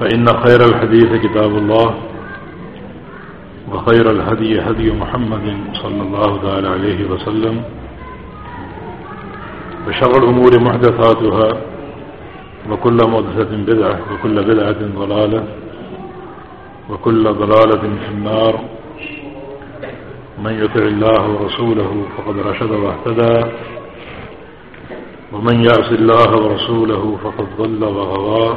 فإن خير الحديث كتاب الله وخير الهدي هدي محمد صلى الله تعالى عليه وسلم وشر الأمور محدثاتها وكل محدثة بدعة وكل بدعة ضلالة وكل ضلالة في النار. من يطع الله ورسوله فقد رشد واهتدى ومن يعص الله ورسوله فقد ضل وغوى.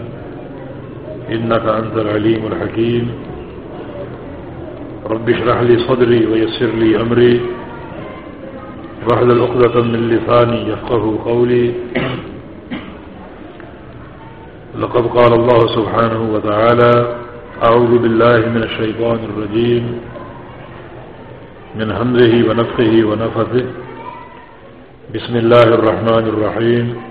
إنك أنت العليم الحكيم. رب اشرح لي صدري ويسر لي أمري. وحد الأقدة من لساني يفقه قولي. لقد قال الله سبحانه وتعالى أعوذ بالله من الشيطان الرجيم. من همزه ونفخه ونفثه. بسم الله الرحمن الرحيم.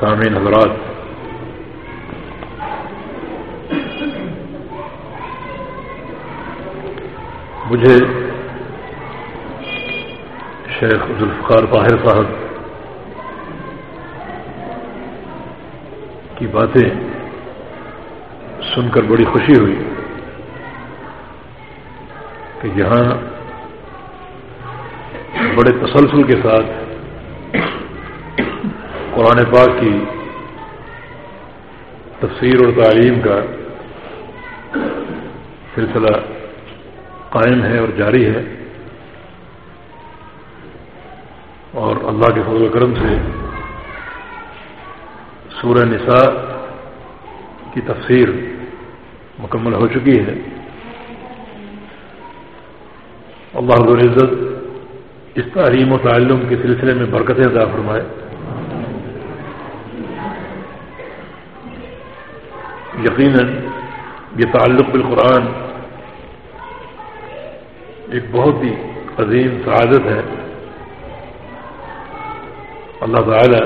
سامعین حضرات۔ مجھے شیخ ذوالفقار طاہر صاحب کی باتیں سن کر بڑی خوشی ہوئی کہ یہاں بڑے تسلسل کے ساتھ قرآن پاک کی تفسیر اور تعلیم کا سلسلہ قائم ہے اور جاری ہے اور اللہ کے فضل و کرم سے سورہ نساء کی تفسیر مکمل ہو چکی ہے۔ اللہ العزت اس تعلیم و تعلم کے سلسلے میں برکتیں عطا فرمائے۔ یقیناً یہ تعلق بالقرآن ایک بہت ہی عظیم سعادت ہے۔ اللہ تعالی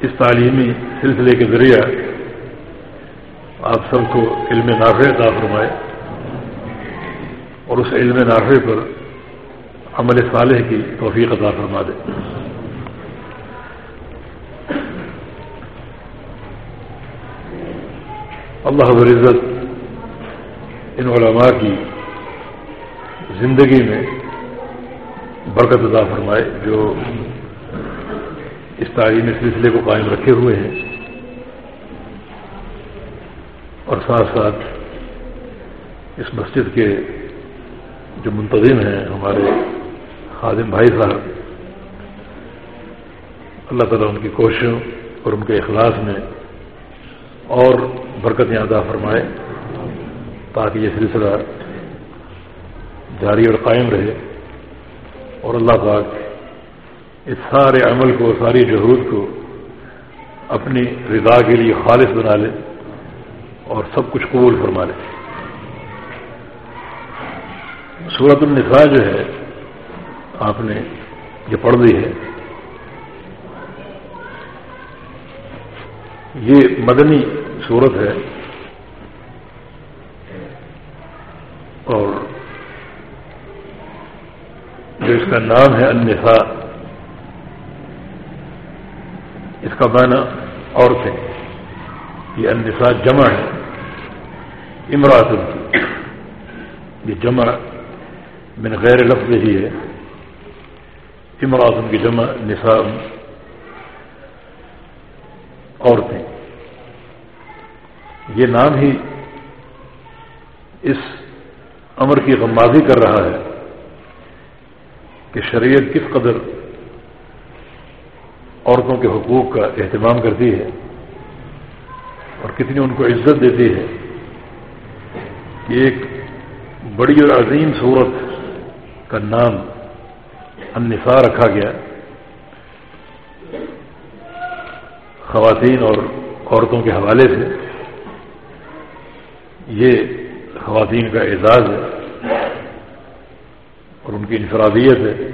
اس تعلیمی سلسلے کے ذریعہ آپ سب کو علم نافع عطا فرمائے اور اس علم نافع پر عمل صالح کی توفیق عطا فرما دے۔ اللہ عزت ان علماء کی زندگی میں برکت عطا فرمائے، جو اس تعلیمی سلسلے کو قائم رکھے ہوئے ہیں۔ اور ساتھ ساتھ اس مسجد کے جو منتظم ہیں، ہمارے خادم بھائی صاحب، اللہ تعالیٰ ان کی کوششوں اور ان کے اخلاص میں اور برکت یادہ فرمائے تاکہ یہ سلسلہ جاری اور قائم رہے اور اللہ پاک اس سارے عمل کو، ساری جہود کو اپنی رضا کے لیے خالص بنا لے اور سب کچھ قبول فرما لے۔ صورت النساء جو ہے، آپ نے یہ پڑھ لی ہے۔ یہ مدنی صورت ہے اور جو اس کا نام ہے النساء، اس کا معنی عورتیں یہ النساء جمع ہے امراط کی۔ یہ جمع من غیر لفظ ہی ہے۔ امراط کی جمع نساء، عورتیں یہ نام ہی اس امر کی غمازی کر رہا ہے کہ شریعت کس قدر عورتوں کے حقوق کا اہتمام کرتی ہے اور کتنی ان کو عزت دیتی ہے کہ ایک بڑی اور عظیم صورت کا نام النساء رکھا گیا خواتین اور عورتوں کے حوالے سے یہ خواتین کا اعزاز ہے اور ان کی انفرادیت ہے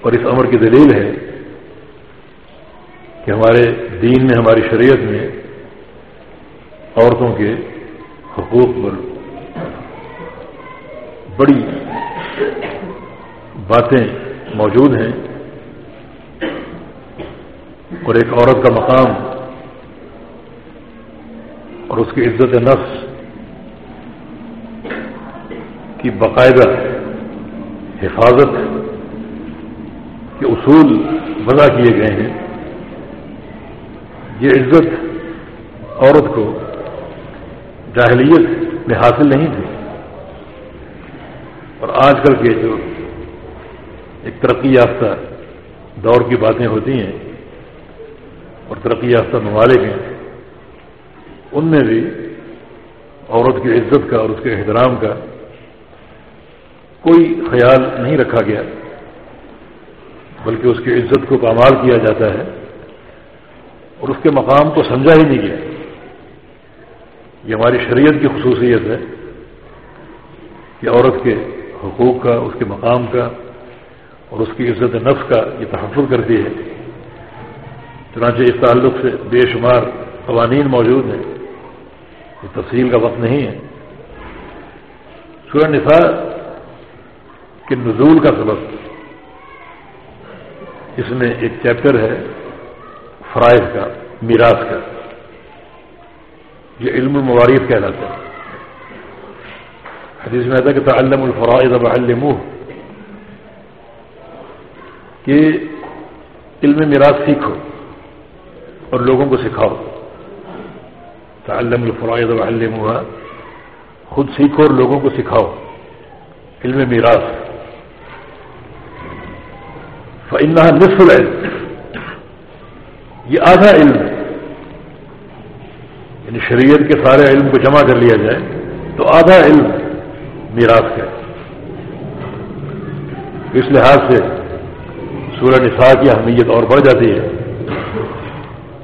اور اس عمر کی دلیل ہے کہ ہمارے دین میں، ہماری شریعت میں عورتوں کے حقوق پر بڑی باتیں موجود ہیں اور ایک عورت کا مقام اور اس کی عزت نفس کی باقاعدہ حفاظت کے اصول وضع کیے گئے ہیں۔ یہ عزت عورت کو جاہلیت میں حاصل نہیں تھی۔ اور آج کل کے جو ایک ترقی یافتہ دور کی باتیں ہوتی ہیں اور ترقی یافتہ ممالک ہیں ان میں بھی عورت کی عزت کا اور اس کے احترام کا کوئی خیال نہیں رکھا گیا، بلکہ اس کی عزت کو پامال کیا جاتا ہے اور اس کے مقام کو سمجھا ہی نہیں گیا۔ یہ ہماری شریعت کی خصوصیت ہے کہ عورت کے حقوق کا، اس کے مقام کا اور اس کی عزت نفس کا یہ تحفظ کرتی ہے۔ چنانچہ اس تعلق سے بے شمار قوانین موجود ہیں۔ یہ تفصیل کا وقت نہیں ہے۔ سورہ نساء کے نزول کا سبب اس میں ایک چیپٹر ہے، فرائض کا، میراث کا۔ یہ علم المواریف کہلاتا ہے۔ حدیث میں آتا ہے کہ تعلم الفرائض اب کہ علم میراث سیکھو اور لوگوں کو سکھاؤ۔ تعلم الفرائض اب خود سیکھو اور لوگوں کو سکھاؤ، علم میراث۔ فإنها نصف العلم۔ یہ آدھا علم یعنی شریعت کے سارے علم کو جمع کر لیا جائے، تو آدھا علم میراث کا اس لحاظ سے سورہ نساء کی اہمیت اور بڑھ جاتی ہے۔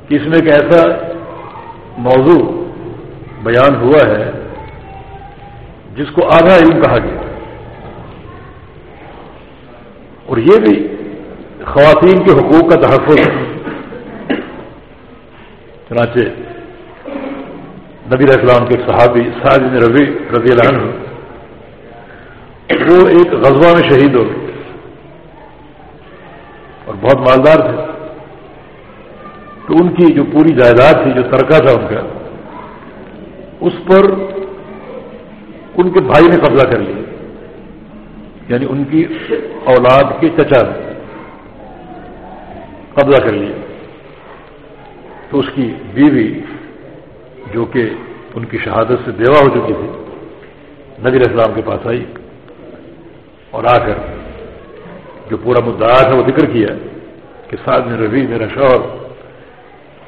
کہ اس میں ایک ایسا موضوع بیان ہوا ہے، جس کو آدھا علم کہا گیا۔ اور یہ بھی خواتین کے حقوق کا تحفظ چنانچہ نبی اسلام کے صحابی ساجن ربی رضی اللہ عنہ، وہ ایک غزوہ میں شہید ہو گئے۔ اور بہت مالدار تھے۔ تو ان کی جو پوری جائیداد تھی، جو ترکہ تھا ان کا اس پر ان کے بھائی نے قبضہ کر لیا یعنی ان کی اولاد کے چچا نے قبضہ کر لیا۔ تو اس کی بیوی جو کہ ان کی شہادت سے بیوہ ہو چکی تھی، نبی اسلام کے پاس آئی اور آ کر جو پورا مدعا تھا وہ ذکر کیا کہ ساتھ میں روی میرا شوہر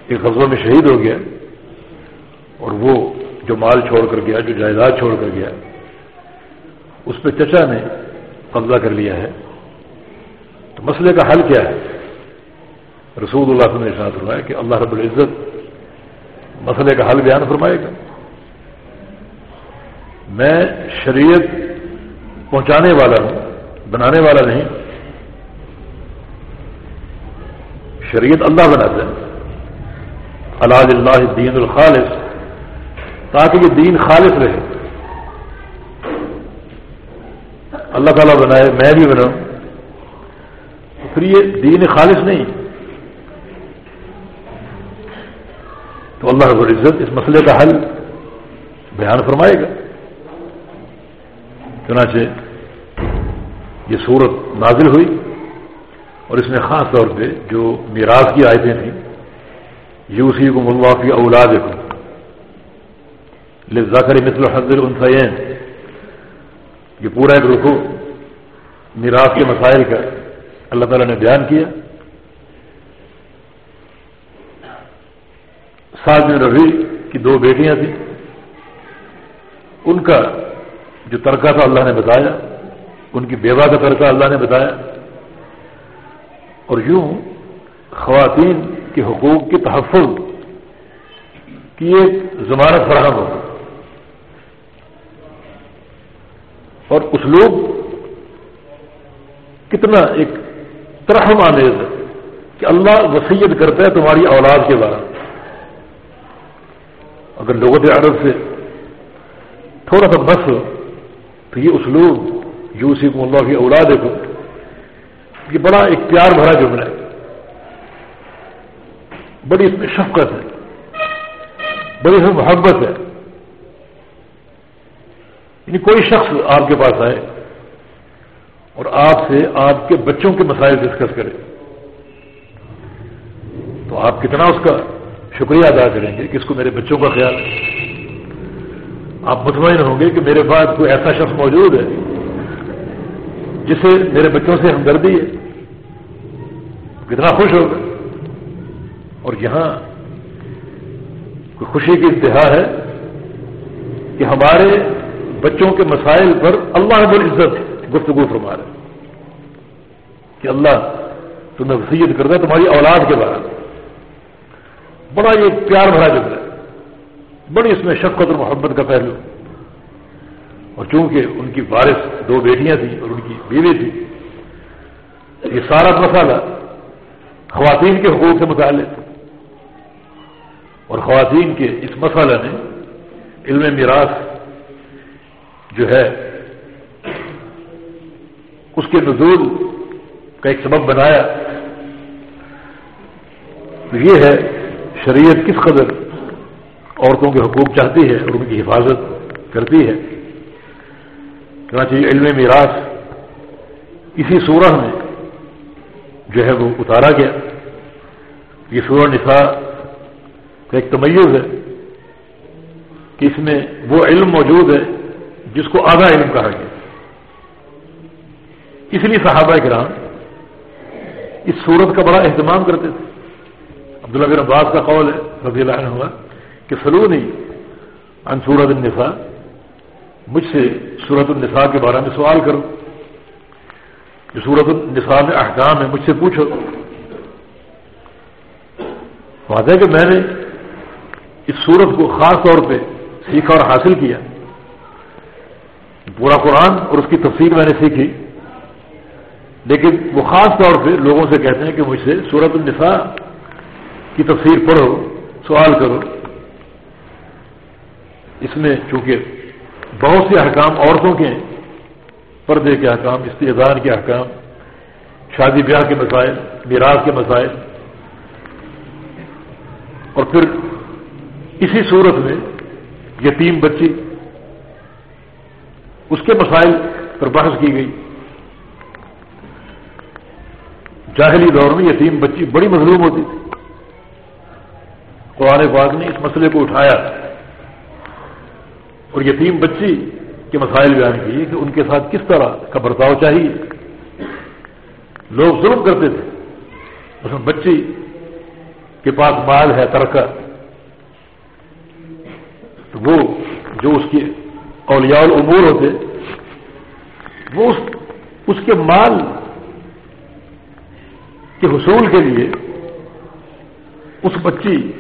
ایک غزبوں میں شہید ہو گیا اور وہ جو مال چھوڑ کر گیا، جو جائیداد چھوڑ کر گیا، اس پہ چچا نے قبضہ کر لیا ہے۔ تو مسئلے کا حل کیا ہے؟ رسول اللہ صلی اللہ علیہ وسلم نے فرمایا کہ اللہ رب العزت مسئلے کا حل بیان فرمائے گا۔ میں شریعت پہنچانے والا ہوں، بنانے والا نہیں۔ شریعت اللہ بناتا ہے۔ اللہ اللہ دین الخالص۔ تاکہ یہ دین خالص رہے۔ اللہ تعالیٰ بنائے، میں بھی بناؤں۔ پھر یہ دین خالص نہیں۔ تو اللہ رب العزت اس مسئلے کا حل بیان فرمائے گا۔ چنانچہ یہ صورت نازل ہوئی اور اس میں خاص طور پہ جو میراث کی آیتیں تھیں یوسی کو ملوافی اولاد کو ذاکر مثل حضر السین یہ پورا ایک رخو میراث کے مسائل کا اللہ تعالیٰ نے بیان کیا۔ سعد بن ربی کی دو بیٹیاں تھیں۔ ان کا جو ترکہ تھا اللہ نے بتایا، ان کی بیوہ کا ترکہ اللہ نے بتایا۔ اور یوں خواتین کے حقوق کے تحفظ کی ایک ضمانت فراہم ہو اور اسلوب کتنا ایک ترحم آمیز ہے کہ اللہ وسیعت کرتا ہے تمہاری اولاد کے بارے اگر لوگوں کے عرب سے تھوڑا سا بس ہو، تو یہ اسلوب یو سی کو اللہ کی اولاد کو یہ بڑا ایک پیار بھرا جملہ ہے۔ بڑی اس میں شفقت ہے، بڑی اس میں محبت ہے۔ یعنی کوئی شخص آپ کے پاس آئے اور آپ سے آپ کے بچوں کے مسائل ڈسکس کرے، تو آپ کتنا اس کا شکریہ ادا کریں گے کہ اس کو میرے بچوں کا خیال ہے۔ آپ مطمئن ہوں گے کہ میرے پاس کوئی ایسا شخص موجود ہے جسے میرے بچوں سے ہمدردی ہے۔ کتنا خوش ہوگا۔ اور یہاں کوئی خوشی کی انتہا ہے کہ ہمارے بچوں کے مسائل پر اللہ رب العزت گفتگو فرما رہے کہ اللہ تمہیں وسیعت کرتا ہے تمہاری اولاد کے بارے میں۔ بڑا یہ پیار بھرا جملہ ہے۔ بڑی اس میں شفقت اور محبت کا پہلو۔ اور چونکہ ان کی وارث دو بیٹیاں تھیں اور ان کی بیوی تھی، یہ سارا مسئلہ خواتین کے حقوق سے متعلق اور خواتین کے اس مسئلہ نے علم میراث جو ہے، اس کے نزول کا ایک سبب بنایا. تو یہ ہے شریعت کس قدر عورتوں کے حقوق چاہتی ہے اور ان کی حفاظت کرتی ہے. چنانچہ علم میراث اسی سورہ میں جو ہے وہ اتارا گیا. یہ سورہ نساء کا ایک تمیز ہے کہ اس میں وہ علم موجود ہے جس کو آدھا علم کہا گیا۔ اس لیے صحابہ کرام اس صورت کا بڑا اہتمام کرتے تھے۔ عبداللہ بن عباس کا قول ہے، رضی اللہ عنہ ہوا کہ سلو نہیں ان سورت النساء، مجھ سے سورت النساء کے بارے میں سوال کرو۔ جو سورت النساء میں احکام ہے مجھ سے پوچھو۔ بات ہے کہ میں نے اس سورت کو خاص طور پہ سیکھا اور حاصل کیا۔ پورا قرآن اور اس کی تفصیل میں نے سیکھی۔ لیکن وہ خاص طور پہ لوگوں سے کہتے ہیں کہ مجھ سے سورت النساء کی تفسیر پڑھو، سوال کرو۔ اس میں چونکہ بہت سے احکام عورتوں کے پردے کے احکام استعدان کے احکام، شادی بیاہ کے مسائل، میراث کے مسائل۔ اور پھر اسی صورت میں یتیم بچی اس کے مسائل پر بحث کی گئی۔ جاہلی دور میں یتیم بچی بڑی مظلوم ہوتی تھی۔ قرآن پاک نے اس مسئلے کو اٹھایا اور یتیم بچی کے مسائل بیان کیے کہ ان کے ساتھ کس طرح کا برتاؤ چاہیے۔ لوگ ظلم کرتے تھے۔ اس میں بچی کے پاس مال ہے، ترکہ۔ تو وہ جو اس کے اولیاء الامور ہوتے، وہ اس اس کے مال کے حصول کے لیے اس بچی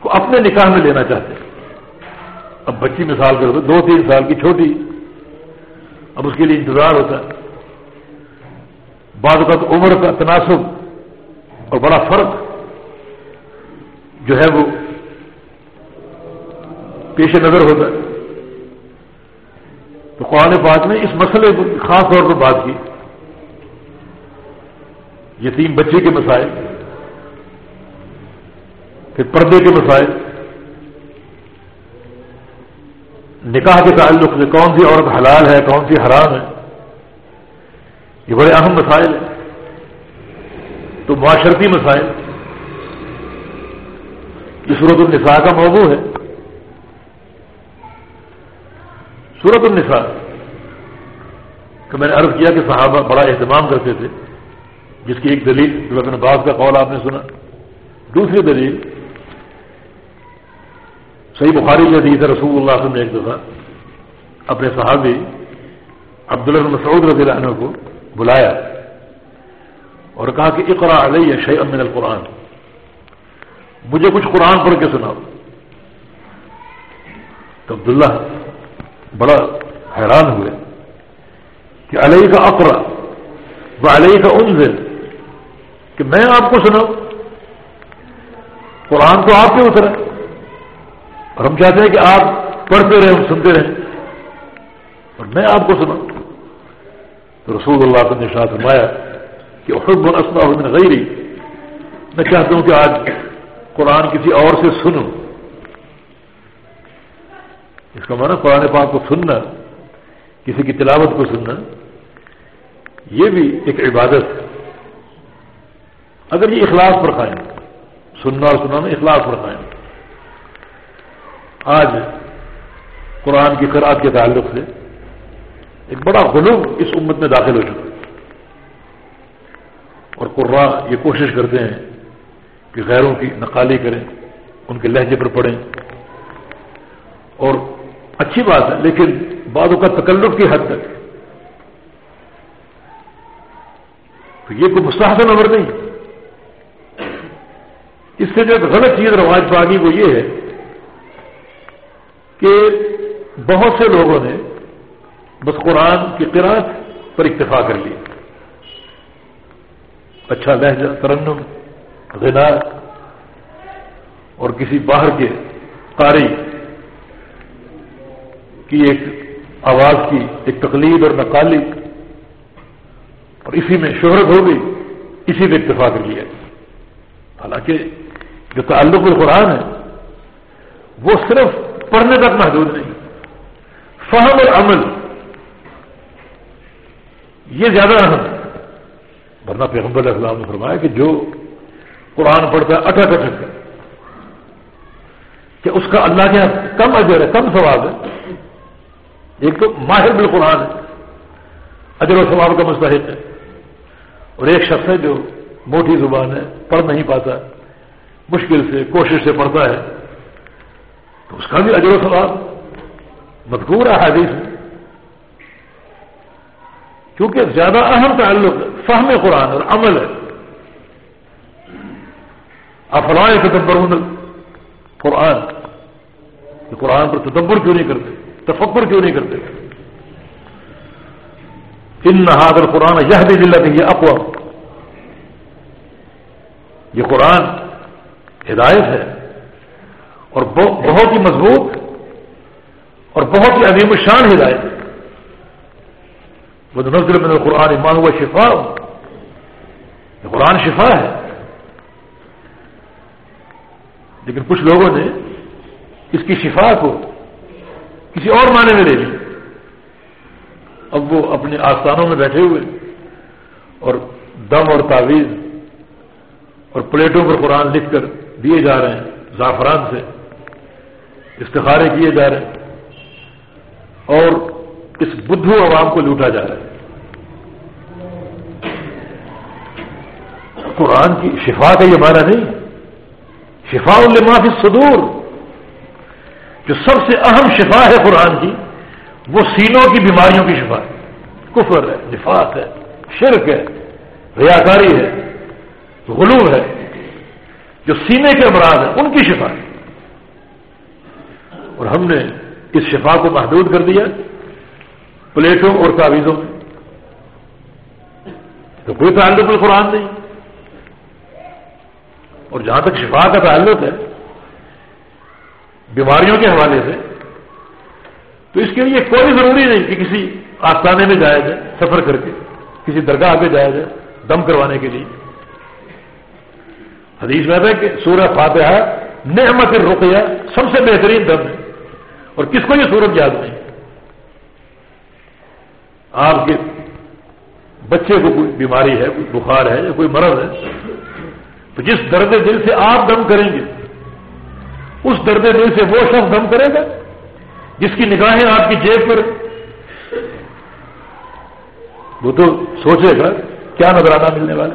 کو اپنے نکاح میں لینا چاہتے ہیں۔ اب بچی مثال کر دو تین سال کی چھوٹی، اب اس کے لیے انتظار ہوتا ہے۔ بعد کا عمر کا تناسب اور بڑا فرق جو ہے وہ پیش نظر ہوتا ہے۔ تو قرآن پاک نے اس مسئلے پر خاص طور پر بات کی۔ یتیم بچے کے مسائل، پھر پردے کے مسائل۔ نکاح کے تعلق سے کون سی عورت حلال ہے، کون سی حرام ہے، یہ بڑے اہم مسائل ہیں۔ تو معاشرتی مسائل۔ یہ صورت النساء کا موضوع ہے۔ صورت النساء کہ میں نے عرض کیا کہ صحابہ بڑا اہتمام کرتے تھے، جس کی ایک دلیل جو اپنے کا قول آپ نے سنا۔ دوسری دلیل، صحیح بخاری کی حدیث رسول اللہ وسلم نے ایک دفعہ اپنے صحابی عبداللہ مسعود رضی اللہ عنہ کو بلایا اور کہا کہ اقرا علیہ شی من القرآن۔ مجھے کچھ قرآن پڑھ کے سناؤ۔ تو عبداللہ بڑا حیران ہوئے کہ علیہ کا اقرا وہ علیہ کا انزل کہ میں آپ کو سناؤں، قرآن تو آپ کے اترا اور ہم چاہتے ہیں کہ آپ پڑھتے رہیں، سنتے رہیں۔ اور میں آپ کو سنا تو رسول اللہ نے شاہ فرمایا کہ خود اسما من غیری، میں چاہتا ہوں کہ آج قرآن کسی اور سے سنوں۔ اس کا معنی قرآن پاک کو سننا، کسی کی تلاوت کو سننا، یہ بھی ایک عبادت ہے۔ اگر یہ اخلاص پر قائم، سننا اور سنانا اخلاص پر قائم۔ آج قرآن کی قرآد کے تعلق سے ایک بڑا غلوم اس امت میں داخل ہو چکا۔ اور قرآ یہ کوشش کرتے ہیں کہ غیروں کی نقالی کریں، ان کے لہجے پر پڑھیں۔ اور اچھی بات ہے، لیکن بعضوں کا تکلف کی حد تک۔ تو یہ کوئی مستحسن عمر نہیں۔ اس سے جو ایک غلط چیز، رواج پا گئی وہ یہ ہے کہ بہت سے لوگوں نے بس قرآن کی قرآن پر اکتفا کر لی اچھا لہجہ، ترنم، غنا اور کسی باہر کے قاری۔ کی ایک آواز کی ایک تقلید اور نقالی اور اسی میں شہرت ہو گئی اسی میں اکتفا کر لیا حالانکہ جو تعلق القرآن ہے، وہ صرف پڑھنے تک محدود نہیں، فہم اور عمل یہ زیادہ اہم ہے۔ ورنہ پیغمبر السلام نے فرمایا کہ جو قرآن پڑھتا ہے، اٹھا اٹھک کہ اس کا اللہ کے کم اجر ہے، کم ثواب ہے ایک تو ماہر بالقرآن ہے، اجر و ثواب کا مستحق ہے۔ اور ایک شخص ہے جو موٹی زبان ہے، پڑھ نہیں پاتا، مشکل سے، کوشش سے پڑھتا ہے۔ تو اس کا بھی اجر و ثواب۔ مذکور ہے حدیث کیونکہ زیادہ اہم تعلق فہم قرآن اور عمل ہے۔ افرائے تدبر قرآن قرآن پر تدبر کیوں نہیں کرتے؟ تفکر کیوں نہیں کرتے؟ ان نہاد قرآن یہ بھی دلت یہ اقوام یہ قرآن ہدایت ہے اور بہت ہی مضبوط اور بہت ہی عظیم الشان ہدایت وہ نظر میں قرآن ایمان ہوا شفا یہ قرآن شفا ہے۔ لیکن کچھ لوگوں نے اس کی شفا کو کسی اور معنی میں لے لی۔ اب وہ اپنے آستانوں میں بیٹھے ہوئے اور دم اور تعویذ اور پلیٹوں پر قرآن لکھ کر دیے جا رہے ہیں، زعفران سے استخارے کیے جا رہے ہیں اور اس بدھو عوام کو لوٹا جا رہا ہے۔ قرآن کی شفا کا یہ معنی نہیں۔ شفا المافی صدور جو سب سے اہم شفا ہے قرآن کی، وہ سینوں کی بیماریوں کی شفا ہے۔ کفر ہے، نفاق ہے، شرک ہے، ریاکاری ہے، غلو ہے۔ جو سینے کے امراض ہیں، ان کی شفا ہے۔ اور ہم نے اس شفا کو محدود کر دیا پلیٹوں اور تعویذوں میں۔ تو کوئی تعلق قرآن نہیں۔ اور جہاں تک شفا کا تعلق ہے بیماریوں کے حوالے سے، تو اس کے لیے کوئی ضروری نہیں کہ کسی آستانے میں جایا جائے، سفر کر کے، کسی درگاہ پہ جایا جائے، دم کروانے کے لیے۔ حدیث میں ہے کہ سورہ فاتحہ، نعمت رقیہ سب سے بہترین دم ہے۔ اور کس کو یہ سورت یاد نہیں؟ آپ کے بچے کو کوئی بیماری ہے، کوئی بخار ہے یا کوئی مرض ہے، تو جس درد دل سے آپ دم کریں گے اس درد دل سے وہ شخص دم کرے گا جس کی نگاہیں آپ کی جیب پر وہ تو سوچے گا، کیا نظرانہ ملنے والا؟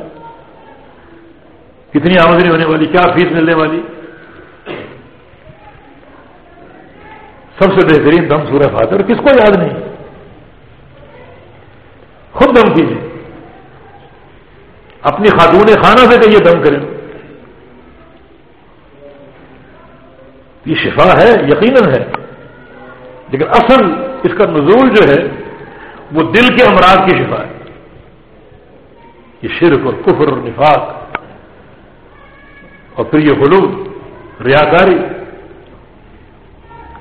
کتنی آمدنی ہونے والی، کیا فیس ملنے والی؟ سب سے بہترین دم سورہ فاتر کس کو یاد نہیں؟ خود دم کیجیے اپنی خاتون خانہ سے کہیے دم کریں۔ یہ شفا ہے، یقیناً ہے۔ لیکن اصل اس کا نزول جو ہے، وہ دل کے امراض کی شفا ہے۔ یہ شرک اور کفر اور نفاق اور پھر یہ حلوم ریاکاری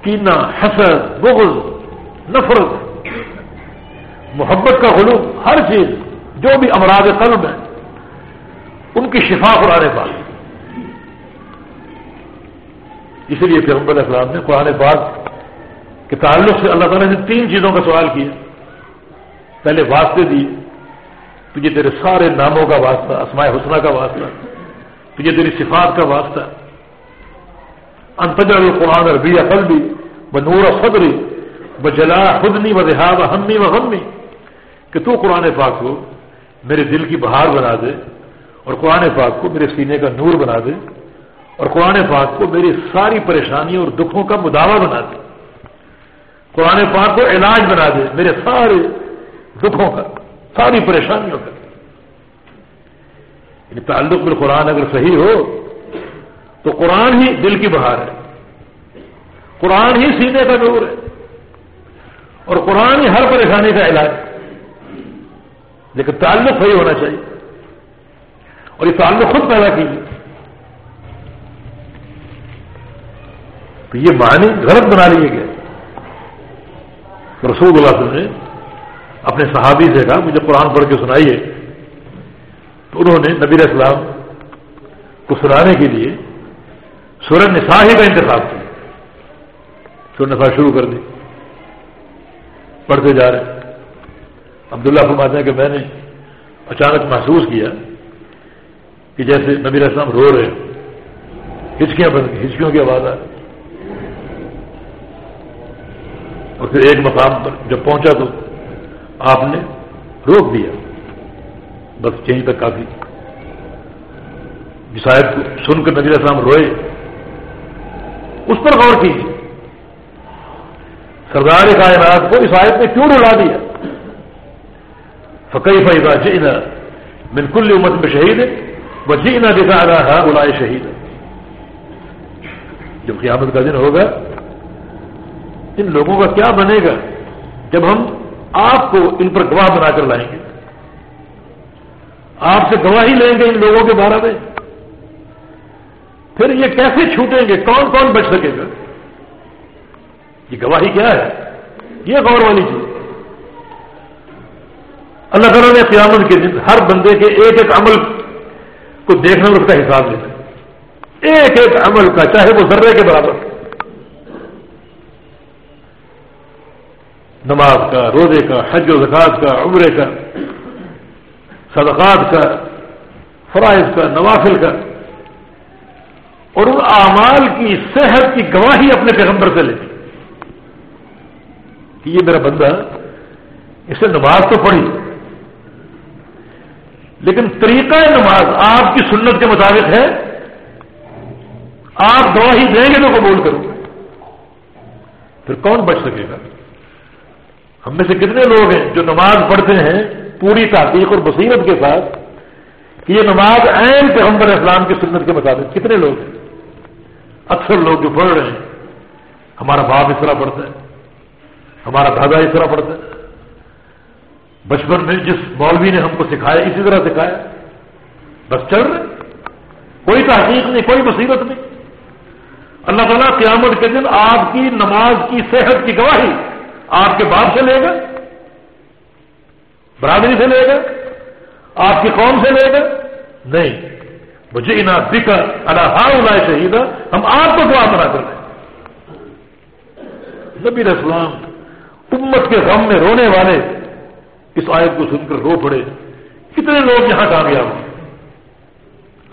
کینا حسد، بغض، نفرت، محبت کا غلوم ہر چیز، جو بھی امراض قلب ہے ان کی شفا قرآن پاک۔ اسی لیے پیغمبر اسلام نے قرآن پاک کے تعلق سے اللہ تعالیٰ نے تین چیزوں کا سوال کیا۔ پہلے واسطے دی، تجھے تیرے سارے ناموں کا واسطہ، اسماء حسنہ کا واسطہ، تجھے تیری صفات کا واسطہ۔ انتجر القرآن ربیع قلبی و نور صدری و جلا خدنی و دہاب ہمی و غمی۔ کہ تو قرآن پاک کو میرے دل کی بہار بنا دے اور قرآن پاک کو میرے سینے کا نور بنا دے۔ اور قرآن پاک کو میری ساری پریشانیوں اور دکھوں کا مداوع بنا دے۔ قرآن پاک کو علاج بنا دے، میرے سارے دکھوں کا ساری پریشانیوں کا یعنی تعلق میں قرآن اگر صحیح ہو، تو قرآن ہی دل کی بہار ہے۔ قرآن ہی سینے کا نور ہے۔ اور قرآن ہی ہر پریشانی کا علاج لیکن تعلق صحیح ہونا چاہیے۔ اور یہ تعلق خود پیدا کیجیے۔ تو یہ معنی غلط بنا لیے گئے۔ رسول اللہ صلی اللہ علیہ وسلم نے اپنے صحابی سے کہا، مجھے قرآن پڑھ کے سنائیے۔ تو انہوں نے نبیر اسلام کو سنانے کے لیے سورہ نساء ہی کا انتخاب کیا۔ سورہ نساء شروع کر دی۔ پڑھتے جا رہے۔ عبداللہ فرماتے ہیں کہ میں نے اچانک محسوس کیا کہ جیسے نبی اسلام رو رہے ہچکیاں بند ہچکیوں کی آواز آ اور پھر ایک مقام پر جب پہنچا تو آپ نے روک دیا۔ بس یہیں تک کافی۔ جی جسائب کو سن کر نبی اسلام روئے۔ اس پر غور کیجیے۔ سردار کائنات کو عیسائیت نے کیوں رلا دیا؟ فقی فیضا جینا بالکل امت میں شہید ہے وجی نہ دکھا رہا ہے بلائے شہید جب قیامت کا دن ہوگا ان لوگوں کا کیا بنے گا جب ہم آپ کو ان پر گواہ بنا کر لائیں گے؟ آپ سے گواہی لیں گے ان لوگوں کے بارے میں؟ پھر یہ کیسے چھوٹیں گے؟ کون کون بچ سکے گا؟ یہ گواہی کیا ہے؟ یہ غور والی چیز۔ اللہ تعالیٰ نے قیامت کے دن ہر بندے کے ایک ایک عمل کو دیکھنا اس کا حساب لینا ایک ایک عمل کا، چاہے وہ ذرے کے برابر۔ نماز کا، روزے کا، حج و زکات کا، عمرے کا، صدقات کا، فرائض کا، نوافل کا۔ اور ان اعمال کی صحت کی گواہی اپنے پیغمبر سے لے کہ یہ میرا بندہ اسے نماز تو پڑھی، لیکن طریقہ نماز آپ کی سنت کے مطابق ہے۔ آپ گواہی دیں گے تو قبول کرو پھر کون بچ سکے گا؟ ہم میں سے کتنے لوگ ہیں جو نماز پڑھتے ہیں پوری تحقیق اور بصیرت کے ساتھ کہ یہ نماز عین پیغمبر اسلام کی سنت کے مطابق کتنے لوگ ہیں؟ اکثر لوگ جو پڑھ رہے ہیں، ہمارا باپ اس طرح پڑھتا ہے، ہمارا دادا اس طرح پڑھتا ہے۔ بچپن میں جس مولوی نے ہم کو سکھایا، اسی طرح سکھایا۔ بس چل رہے کوئی تحقیق نہیں، کوئی بصیرت نہیں۔ اللہ تعالیٰ قیامت کے دن آپ کی نماز کی صحت کی گواہی آپ کے باپ سے لے گا برادری سے لے گا آپ کی قوم سے لے گا نہیں مجھے انا دکھا اللہ ہاں شہید ہم آپ کو دعا بنا کر ہیں۔ نبی اسلام امت کے غم میں رونے والے اس آیت کو سن کر رو پڑے۔ کتنے لوگ یہاں کامیاب ہیں؟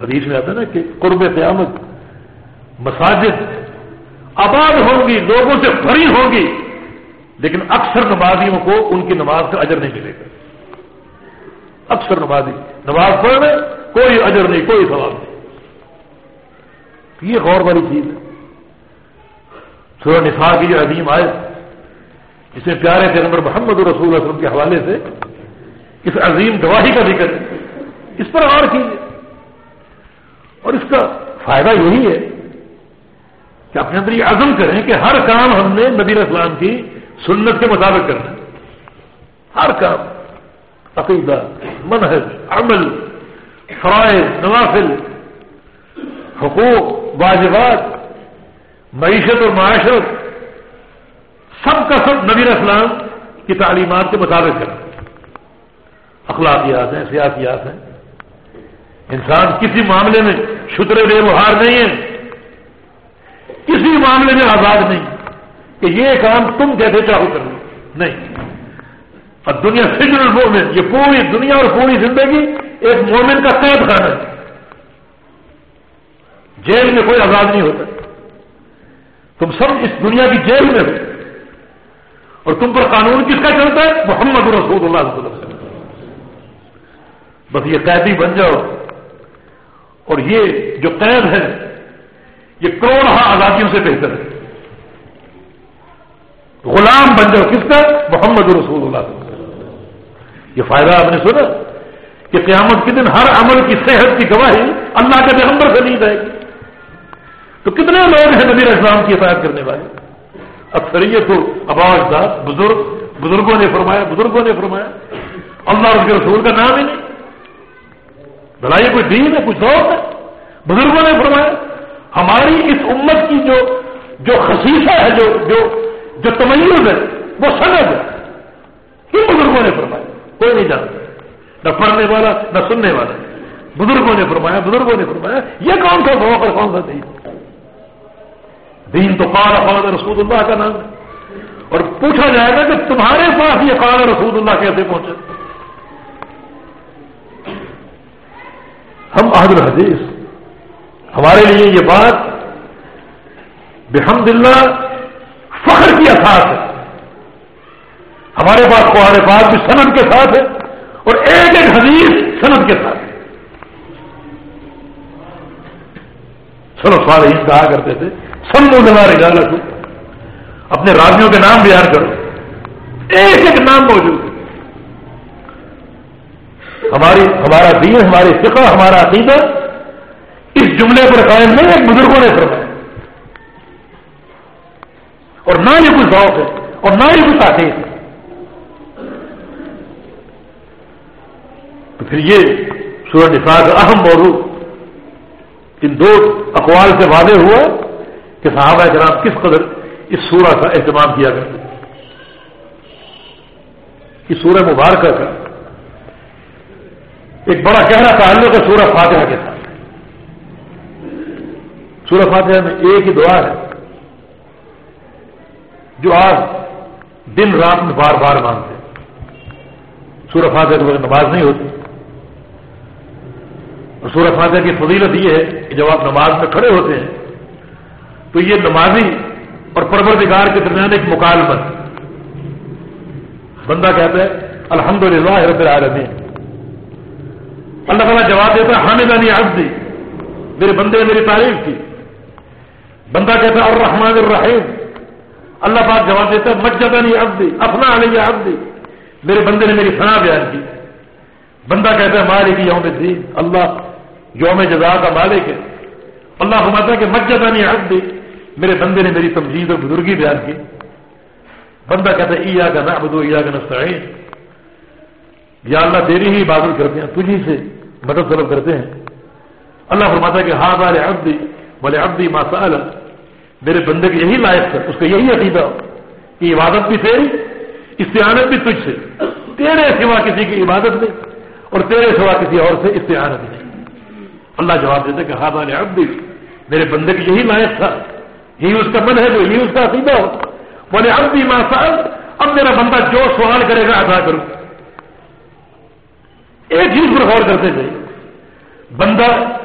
حدیث میں آتا ہے نا کہ قرب قیامت مساجد آباد ہوں گی، لوگوں سے بھری ہوں گی۔ لیکن اکثر نمازیوں کو ان کی نماز کا اجر نہیں ملے گا۔ اکثر نمازی۔ نماز پڑھنے کوئی اجر نہیں، کوئی ثواب نہیں۔ یہ غور والی چیز ہے۔ سورہ نفا کی جو عظیم آئے جس میں پیارے پیغمبر محمد رسول وسلم کے حوالے سے اس عظیم گواہی کا ذکر اس پر غور کیجیے اور اس کا فائدہ یہی ہے کہ اپنے اندر یہ عزم کریں کہ ہر کام ہم نے نبی اسلام کی سنت کے مطابق کرنا۔ ہر کام، عقیدہ منحص عمل، فرائض، نوافل، حقوق، واجبات، معیشت اور معاشرت، سب کا سب نبی اسلام کی تعلیمات کے مطابق کرنا۔ اخلاقیات ہیں سیاسیات ہیں۔ انسان کسی معاملے میں شتر بے بہار نہیں ہے۔ کسی معاملے میں آزاد نہیں۔ کہ یہ کام تم کہتے چاہو کر لو نہیں۔ اب دنیا سجن المومن یہ پوری دنیا اور پوری زندگی ایک مومن کا قید خانہ ہے۔ جیل میں کوئی آزاد نہیں ہوتا۔ تم سب اس دنیا کی جیل میں ہو۔ اور تم پر قانون کس کا چلتا ہے؟ محمد رسول اللہ علیہ وسلم۔ بس یہ قیدی بن جاؤ۔ اور یہ جو قید ہے، یہ کروڑ آزادیوں سے بہتر ہے۔ غلام بن جاؤ کس کا؟ محمد رسول اللہ علیہ وسلم۔ یہ فائدہ آپ نے سنا کہ قیامت کے دن ہر عمل کی صحت کی گواہی اللہ کے پیغمبر سے نہیں جائے گی۔ تو کتنے لوگ ہیں نبی اسلام کی حفاظت کرنے والے؟ اکثریت کو آواز دار بزرگ، بزرگوں نے فرمایا، بزرگوں نے فرمایا۔ اللہ اس کے رسول کا نام ہی نہیں۔ بلائیے کوئی دین ہے کچھ ذوق ہے؟ بزرگوں نے فرمایا، ہماری اس امت کی جو جو خصیصہ ہے، جو جو جو تمیز ہے، وہ سند ہے۔ کیوں بزرگوں نے فرمایا، کوئی نہیں جانتا۔ نہ پڑھنے والا، نہ سننے والا۔ بزرگوں نے فرمایا، بزرگوں نے فرمایا، یہ کون سا ذوق اور کون سا دین؟ دین تو قال قال رسول اللہ کا نام ہے۔ اور پوچھا جائے گا کہ تمہارے پاس یہ قال رسول اللہ کیسے پہنچے؟ ہم عہد الحدیث، ہمارے لیے یہ بات بحمد اللہ فخر کی اثاث ہے ہمارے پاس قرآن پاک بھی صنعت کے ساتھ ہے اور ایک ایک حدیث صنعت کے ساتھ ہے۔ چلو سوال ہی کہا کرتے تھے۔ سب اجالا کو اپنے راجیوں کے نام بیان کرو۔ ایک ایک نام موجود ہے ہماری ہمارا دین، ہماری فقہ، ہمارا عقیدہ اس جملے پر قائم نہیں، ایک بزرگوں نے فرمایا۔ اور نہ یہ کوئی ذوق ہے اور نہ ہی کوئی تاخیر ہے۔ تو پھر یہ سورج کا اہم موضوع ان دو اقوال سے واضح ہوا کہ صحابہ کرام کس قدر اس سورہ کا اہتمام کیا کرتے اس سورہ مبارکہ کا ایک بڑا گہرا تعلق ہے سورہ فاتحہ کے ساتھ۔ سورہ فاتحہ میں ایک ہی دعا ہے۔ جو آج دن رات میں بار بار مانگتے سورہ فاتحہ کے نماز نہیں ہوتی۔ اور سورہ فاتحہ کی فضیلت یہ ہے کہ جب آپ نماز میں کھڑے ہوتے ہیں، تو یہ نمازی اور پروردگار کے درمیان ایک مکالمت بندہ کہتا ہے الحمد للہ رب العالمین۔ اللہ تعالیٰ جواب دیتا ہے حامد علی عبدی۔ میرے بندے نے میری تعریف کی۔ بندہ کہتا ہے، الرحمن الرحیم۔ اللہ پاک جواب دیتا ہے مجد علی عبدی افنا علی عبدی۔ میرے بندے نے میری فنا بیان کی۔ بندہ کہتا ہے، مالک یوم الدین۔ اللہ یوم جزا کا مالک ہے۔ اللہ فرماتا ہے کہ مجد علی عبدی۔ میرے بندے نے میری تمجید اور بزرگی بیان کی۔ بندہ کہتا ہے ای کا نہ بدو ایا کا نسائن یا اللہ، تیری ہی عبادت کرتے ہیں، تجھی سے مدد طلب کرتے ہیں۔ اللہ فرماتا ہے کہ ہاں والے ابدی بولے ابدی ماسا میرے بندے کی یہی لائق ہے، اس کا یہی عقیدہ ہو کہ عبادت بھی تیری استعانت بھی تجھ سے۔ تیرے سوا کسی کی عبادت نہیں اور تیرے سوا کسی اور سے استعانت نہیں۔ اللہ جواب دیتے کہ ہاں نے اب بھی میرے بندے کی یہی لائق تھا۔ یہی اس کا من ہے جو یہی اس کا عقیدہ ہو بولے اب بھی ماسال اب میرا بندہ جو سوال کرے گا ادا کروں۔ ایک چیز پر غور کرتے تھے۔ بندہ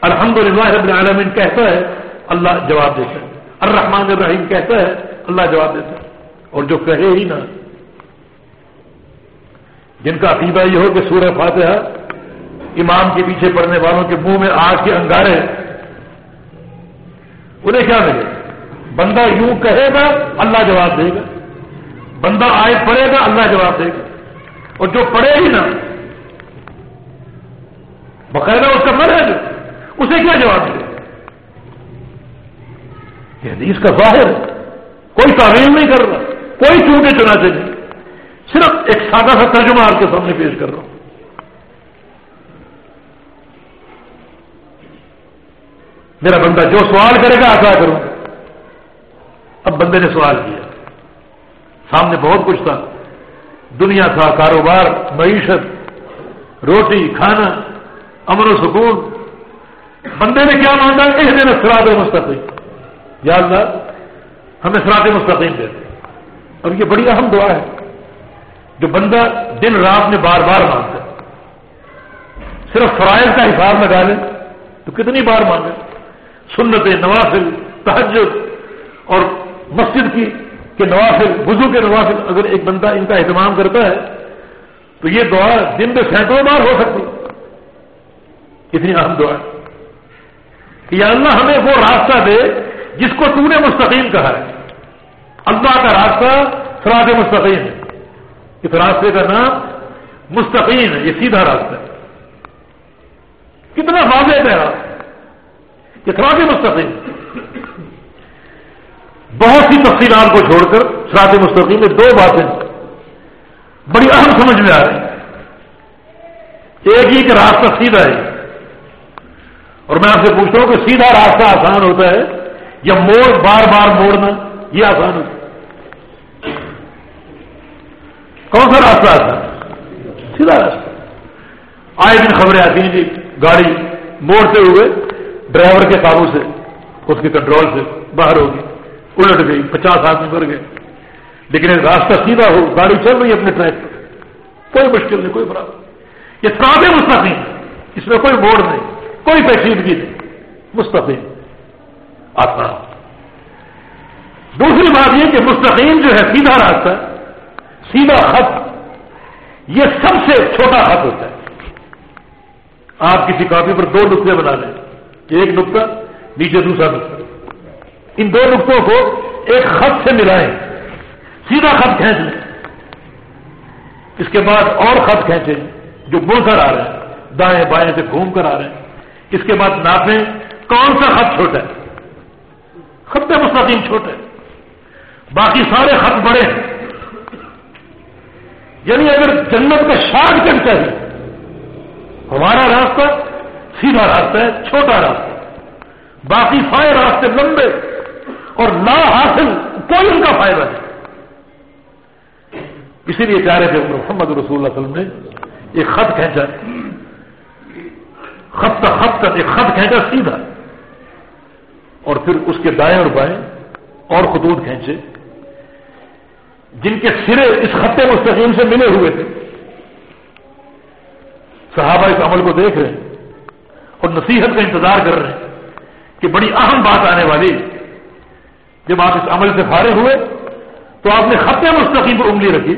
الحمد للہ رب العالمین کہتا ہے، اللہ جواب دیتا ہے۔ الرحمن الرحیم کہتا ہے، اللہ جواب دیتا ہے۔ اور جو کہے ہی نہ۔ جن کا عقیدہ یہ ہو کہ سورہ فاتحہ امام کے پیچھے پڑنے والوں کے منہ میں آگ کے انگارے انہیں کیا ملے؟ بندہ یوں کہے گا، اللہ جواب دے گا۔ بندہ آئے پڑے گا، اللہ جواب دے گا۔ اور جو پڑھے ہی نا باقاعدہ اس کا مرض اسے کیا جواب دے حدیث کا ظاہر کوئی تعلیم نہیں کر رہا۔ کوئی چونکے چنا چاہیے صرف ایک سادہ سا ترجمہ آپ کے سامنے پیش کر رہا ہوں۔ میرا بندہ جو سوال کرے گا آتا کروں۔ اب بندے نے سوال کیا۔ سامنے بہت کچھ تھا۔ دنیا تھا، کاروبار، معیشت، روٹی، کھانا، امن و سکون۔ بندے نے کیا مانگا؟ اس دن سراد مستقیم یا اللہ، ہمیں سراد مستقیم دیتے اور یہ بڑی اہم دعا ہے جو بندہ دن رات میں بار بار مانگتا ہے۔ صرف فرائض کا حساب لگا لیں تو کتنی بار مانگے۔ سنت نوافل تحجد اور مسجد کی کہ نوافل، وضو کے نوافل اگر ایک بندہ ان کا اہتمام کرتا ہے تو یہ دعا دن میں سینکڑوں بار ہو سکتی کتنی اہم دعا کہ یا اللہ ہمیں وہ راستہ دے جس کو تو نے مستقیم کہا ہے۔ اللہ کا راستہ سراط مستقیم ہے۔ اس راستے کا نام مستقیم ہے، یہ سیدھا راستہ ہے۔ کتنا واضح ہے راستہ یہ سراط مستقیم۔ بہت سی تفصیلات کو چھوڑ کر سراط مستقیم میں دو باتیں بڑی اہم سمجھ میں آ رہی ایک ہی کہ راستہ سیدھا ہے۔ اور میں آپ سے پوچھتا ہوں کہ سیدھا راستہ آسان ہوتا ہے۔ یا موڑ بار بار موڑنا، یہ آسان ہوتا ہے۔ کون سا راستہ آسان سیدھا راستہ۔ آئے دن خبریں آتی ہیں جی گاڑی موڑتے ہوئے ڈرائیور کے قابو سے، اس کے کنٹرول سے باہر ہوگی۔ الٹ گئی، پچاس آدمی بھر گئے۔ لیکن راستہ سیدھا ہو، گاڑی چل رہی ہے اپنے ٹریک پر۔ کوئی مشکل نہیں، کوئی پرابلم یہ سادے مستقیم، اس میں کوئی موڑ نہیں، کوئی پیچیدگی نہیں، مستقیم۔ آسان دوسری بات یہ کہ مستقیم جو ہے سیدھا راستہ، سیدھا خط، یہ سب سے چھوٹا خط ہوتا ہے۔ آپ کسی کاپی پر دو نقطے بنا لیں ایک نقطہ نیچے دوسرا نقطہ۔ ان دو نقطوں کو ایک خط سے ملائیں۔ سیدھا خط کھینچ لیں۔ اس کے بعد اور خط کھینچیں جو بول کر آ رہے ہیں، دائیں بائیں سے گھوم کر آ رہے ہیں۔ اس کے بعد ناپیں، کون سا خط چھوٹا ہے؟ خط مستقیم چھوٹا ہے باقی سارے خط بڑے ہیں۔ یعنی اگر جنت کا شارٹ کٹ چاہیے ہمارا راستہ سیدھا راستہ ہے، چھوٹا راستہ۔ باقی سارے راستے لمبے اور لا حاصل کوئی ان کا فائدہ نہیں۔ اسی لیے چاہ رہے تھے محمد رسول اللہ علیہ وسلم نے ایک خط کھینچا۔ خط کا خط کا ایک خط کھینچا سیدھا۔ اور پھر اس کے دائیں اور بائیں اور خطوط کھینچے۔ جن کے سرے اس خط مستقیم سے ملے ہوئے تھے۔ صحابہ اس عمل کو دیکھ رہے ہیں اور نصیحت کا انتظار کر رہے ہیں کہ بڑی اہم بات آنے والی جب آپ اس عمل سے فارغ ہوئے تو آپ نے خط مستقیم پر انگلی رکھی۔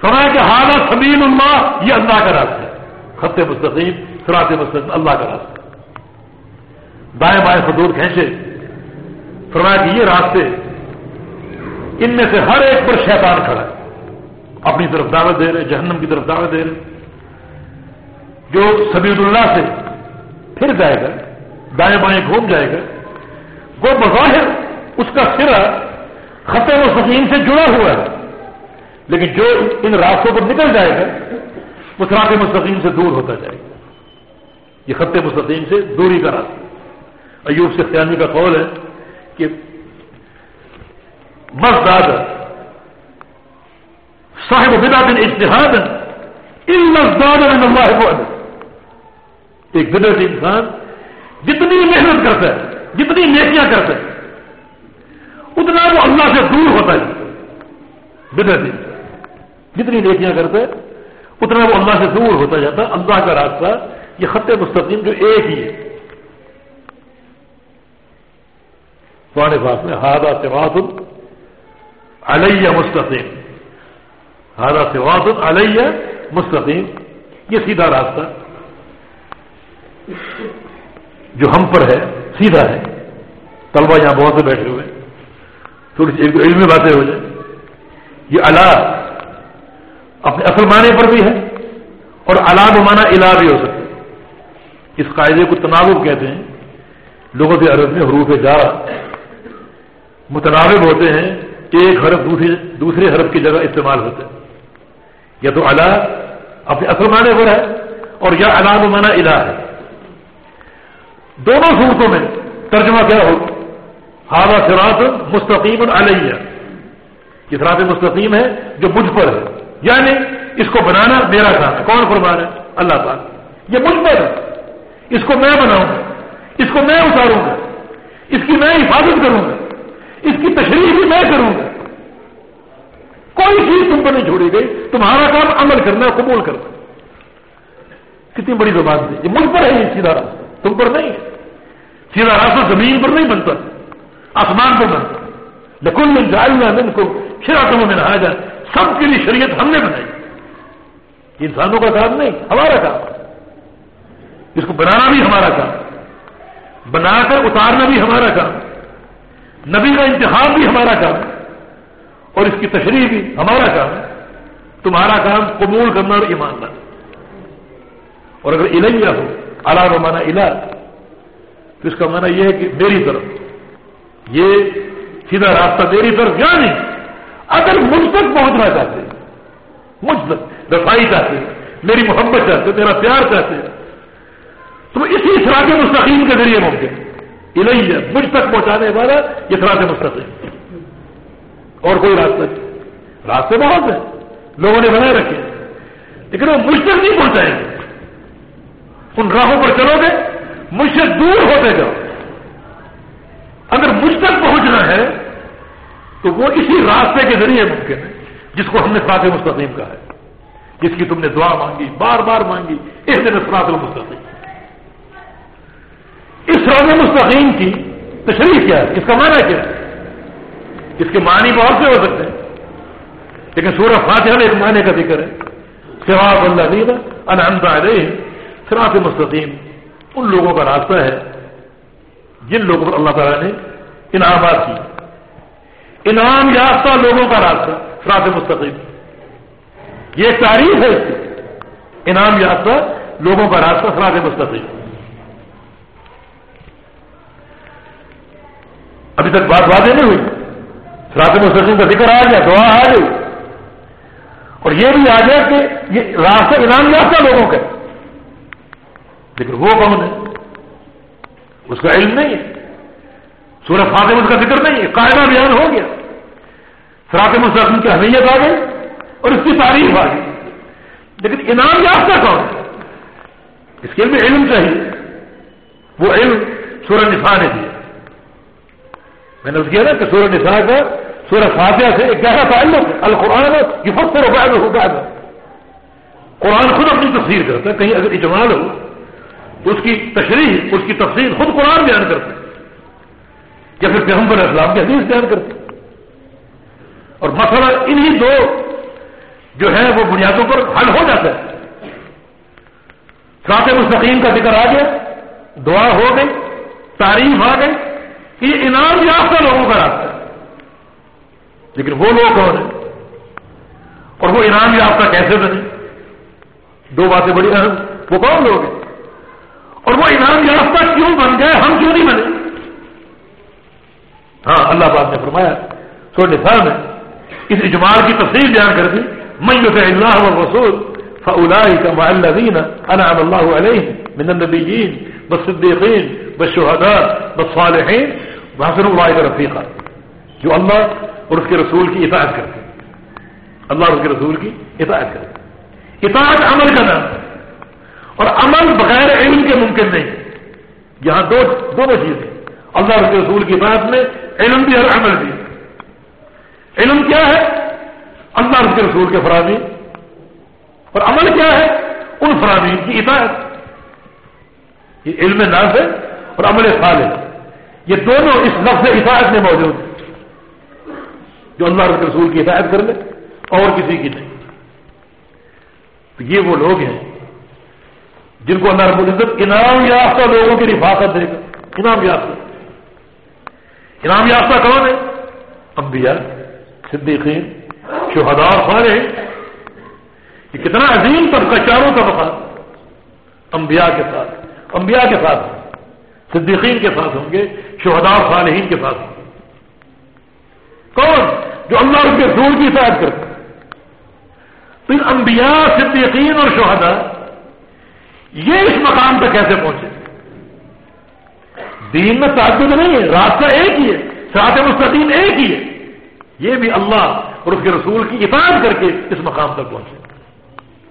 فرمایا کہ حالت سبیل اللہ یہ اللہ کا راستہ ہے۔ خط مستقیم سراط مستقیم، اللہ کا راستہ۔ دائیں بائیں خطوط کھینچے۔ فرمایا کہ یہ راستے ان میں سے ہر ایک پر شیطان کھڑا ہے۔ اپنی طرف دعوت دے رہے جہنم کی طرف دعوت دے رہے جو سبید اللہ سے پھر جائے گا، دائیں بائیں گھوم جائے گا، وہ بظاہر اس کا سرا خطے و سکین سے جڑا ہوا ہے۔ لیکن جو ان راستوں پر نکل جائے گا، وہ سراط مستقیم سے دور ہوتا جائے گا۔ یہ خط مستقیم سے دوری کا راستہ۔ ایوب سے خیامی کا قول ہے کہ بس دادا صاحب بدا دن اشتہاد اللہ کو ایک بدرت انسان جتنی محنت کرتا ہے، جتنی نیکیاں کرتا ہے، اتنا وہ اللہ سے دور ہوتا ہے۔ بدرت انسان جتنی نیکیاں کرتا ہے، اتنا وہ اللہ سے دور ہوتا جاتا۔ ہے اللہ کا راستہ، یہ خط مستقیم جو ایک ہی ہے۔ تمہارے پاس میں ہادہ سواد علیہ مستقیم. ہادہ سواد علیہ مستقیم. یہ سیدھا راستہ جو ہم پر ہے، سیدھا ہے۔ طلبا یہاں بہت سے بیٹھے ہوئے تھوڑی سی ایک علمی باتیں ہو جائیں۔ یہ اللہ اپنے اصل معنی پر بھی ہے اور اللہ مانا الہ بھی ہو سکتا ہے۔ اس قاعدے کو تناوب کہتے ہیں۔ لوگوں کے عرب میں حروف جا متناوب ہوتے ہیں ایک حرف دوسرے دوسرے حرف کی جگہ استعمال ہوتے ہیں۔ یا تو اللہ اپنے اصل معنی پر ہے اور یا اللہ مانا الہ ہے۔ دونوں صورتوں میں ترجمہ کیا ہو؟ ہارا سراط مستقیم علیہ۔ یہ سراط مستقیم ہے جو مجھ پر ہے۔ یعنی اس کو بنانا میرا کام ہے۔ کون فرمان ہے؟ اللہ تعالیٰ۔ یہ مجھ پر ہے۔ اس کو میں بناؤں گا۔ اس کو میں اتاروں گا۔ اس کی میں حفاظت کروں گا۔ اس کی تشریح بھی میں کروں۔ گا کوئی چیز تم پر نہیں چھوڑی گئی۔ تمہارا کام عمل کرنا، قبول کرنا۔ کتنی بڑی زبان تھی یہ مجھ پر ہے یہ سیدھا راستہ۔ تم پر نہیں سیدھا راستہ زمین پر نہیں بنتا۔ آسمان پر بنتا۔ لیکن میں جائیں ان کو شراطوں میں نہایا جائے سب کے لیے شریعت ہم نے بنائی۔ انسانوں کا کام نہیں، ہمارا کام۔ اس کو بنانا بھی ہمارا کام۔ بنا کر اتارنا بھی ہمارا کام۔ نبی کا انتخاب بھی ہمارا کام اور اس کی تشریح بھی ہمارا کام ہے۔ تمہارا کام قبول کرنا اور ایماندار اور اگر الہیہ ہو اللہ مانا الہ، تو اس کا مانا یہ ہے کہ میری طرف۔ یہ سیدھا راستہ میری طرف یا نہیں؟ اگر مجھ تک پہنچنا چاہتے مجھ تک رفائی چاہتے میری محبت چاہتے میرا پیار چاہتے تو اسی سراط مستقیم کے ذریعے ممکن الہی ہے، مجھ تک پہنچانے والا یہ سراط مستقیم اور کوئی راستہ نہیں۔ راستے بہت ہیں، لوگوں نے بنائے رکھے لیکن وہ مجھ تک نہیں پہنچائیں گے ان راہوں پر چلو گے، مجھ سے دور ہوتے جاؤ۔ اگر مجھ تک پہنچنا ہے، تو وہ اسی راستے کے ذریعے ممکن ہے، جس کو ہم نے سراط مستقیم کہا ہے۔ جس کی تم نے دعا مانگی، بار بار مانگی، اس دن سراط المستقیم۔ اس سراط مستقیم کی تشریح کیا ہے؟ اس کا معنی کیا ہے؟ اس کے معنی بہت سے ہو سکتے ہیں، لیکن سورہ فاتحہ میں ایک معنی کا ذکر ہے۔ سواب اللہ دینا انہمتا علیہ سراط مستقیم۔ ان لوگوں کا راستہ ہے، جن لوگوں پر اللہ تعالیٰ نے انعامات کی انعام یافتہ لوگوں کا راستہ سراط مستقیم۔ یہ تعریف ہے اس کی۔ انعام یافتہ لوگوں کا راستہ سراط مستقیم۔ ابھی تک بات واضح نہیں ہوئی۔ سراط مستقیم کا ذکر آ گیا، دعا آ گئی۔ اور یہ بھی آ گیا کہ یہ راستہ انعام یافتہ لوگوں کا لیکن وہ کون ہے؟ اس کا علم نہیں ہے۔ سورہ فاطم اس کا ذکر نہیں ہے۔ قاعدہ بیان ہو گیا۔ سراط مستقم کی اہمیت آ گئی اور اس کی تعریف آ گئی۔ لیکن انعام یافتہ کون ہے؟ اس کے لیے علم چاہیے۔ وہ علم سورہ نساء نے دیا۔ میں نے کیا نا کہ سورہ نساء کا سورہ فاتحہ سے ایک گہرا تعلق القرآن یہ فخر سے روپئے ہوتا ہے۔ قرآن خود اپنی تفسیر کرتا ہے، کہیں اگر اجمال ہو اس کی تشریح، اس کی تفصیل خود قرآن بیان کرتے یا پھر پیغمبر اسلام کی حدیث بیان کرتے اور مسئلہ انہی دو جو ہے وہ بنیادوں پر حل ہو جاتا ہے۔ سات مستقیم کا ذکر آ گیا، دعا ہو گئی، تعریف آ گئی یہ انعام یافتہ لوگوں کا راستہ ہے۔ لیکن وہ لوگ کون ہیں؟ اور وہ انعام یافتہ کیسے بنے؟ دو باتیں بڑی اہم۔ وہ کون لوگ ہیں؟ اور وہ انعام یافتہ کیوں بن گئے؟ ہم کیوں نہیں بنے؟ ہاں اللہ پاک نے فرمایا سو نفا میں اس اجمال کی تفصیل بیان کر دی میں اللہ و رسول فلاحی کا معلین انعام اللہ علیہ من النبیین بصدیقین بشہدا بصالحین بحسن اللہ کا رفیقہ جو اللہ اور اس کے رسول کی اطاعت کرتے ہیں. اللہ اور اس کے رسول کی اطاعت کرتے ہیں. اطاعت عمل کا نام ہے. اور عمل بغیر علم کے ممکن نہیں یہاں دو دونوں چیزیں اللہ اور اس کے رسول کی بات میں علم بھی اور عمل بھی علم کیا ہے؟ اللہ اور اس کے رسول کے فراہمی اور عمل کیا ہے؟ ان فرامین کی اطاعت. یہ علم ناف ہے اور عمل صالح یہ دونوں اس لفظ اطاعت میں موجود ہیں۔ جو اللہ رب رسول کی اطاعت کر لے، اور کسی کی نہیں۔ تو یہ وہ لوگ ہیں جن کو اللہ رب العزت انعام یافتہ لوگوں کی رفاقت دے گا۔ انعام یافتہ۔ انعام یافتہ کون ہے انبیاء، صدیقین شہدار سارے یہ کتنا عظیم طبقہ چاروں طبقہ انبیاء کے ساتھ۔ انبیاء کے ساتھ۔ صدیقین کے ساتھ ہوں گے، شہداء صالحین کے ساتھ ہوں گے۔ کون؟ جو اللہ کے رسول کی ساتھ کرتے پھر انبیاء، صدیقین اور شہداء، یہ اس مقام تک کیسے پہنچے؟ دین میں تعدد نہیں ہے، راستہ ایک ہی ہے ساتھ مستقیم ایک ہی ہے۔ یہ بھی اللہ اور اس کے رسول کی اطاعت کر کے اس مقام تک پہنچے۔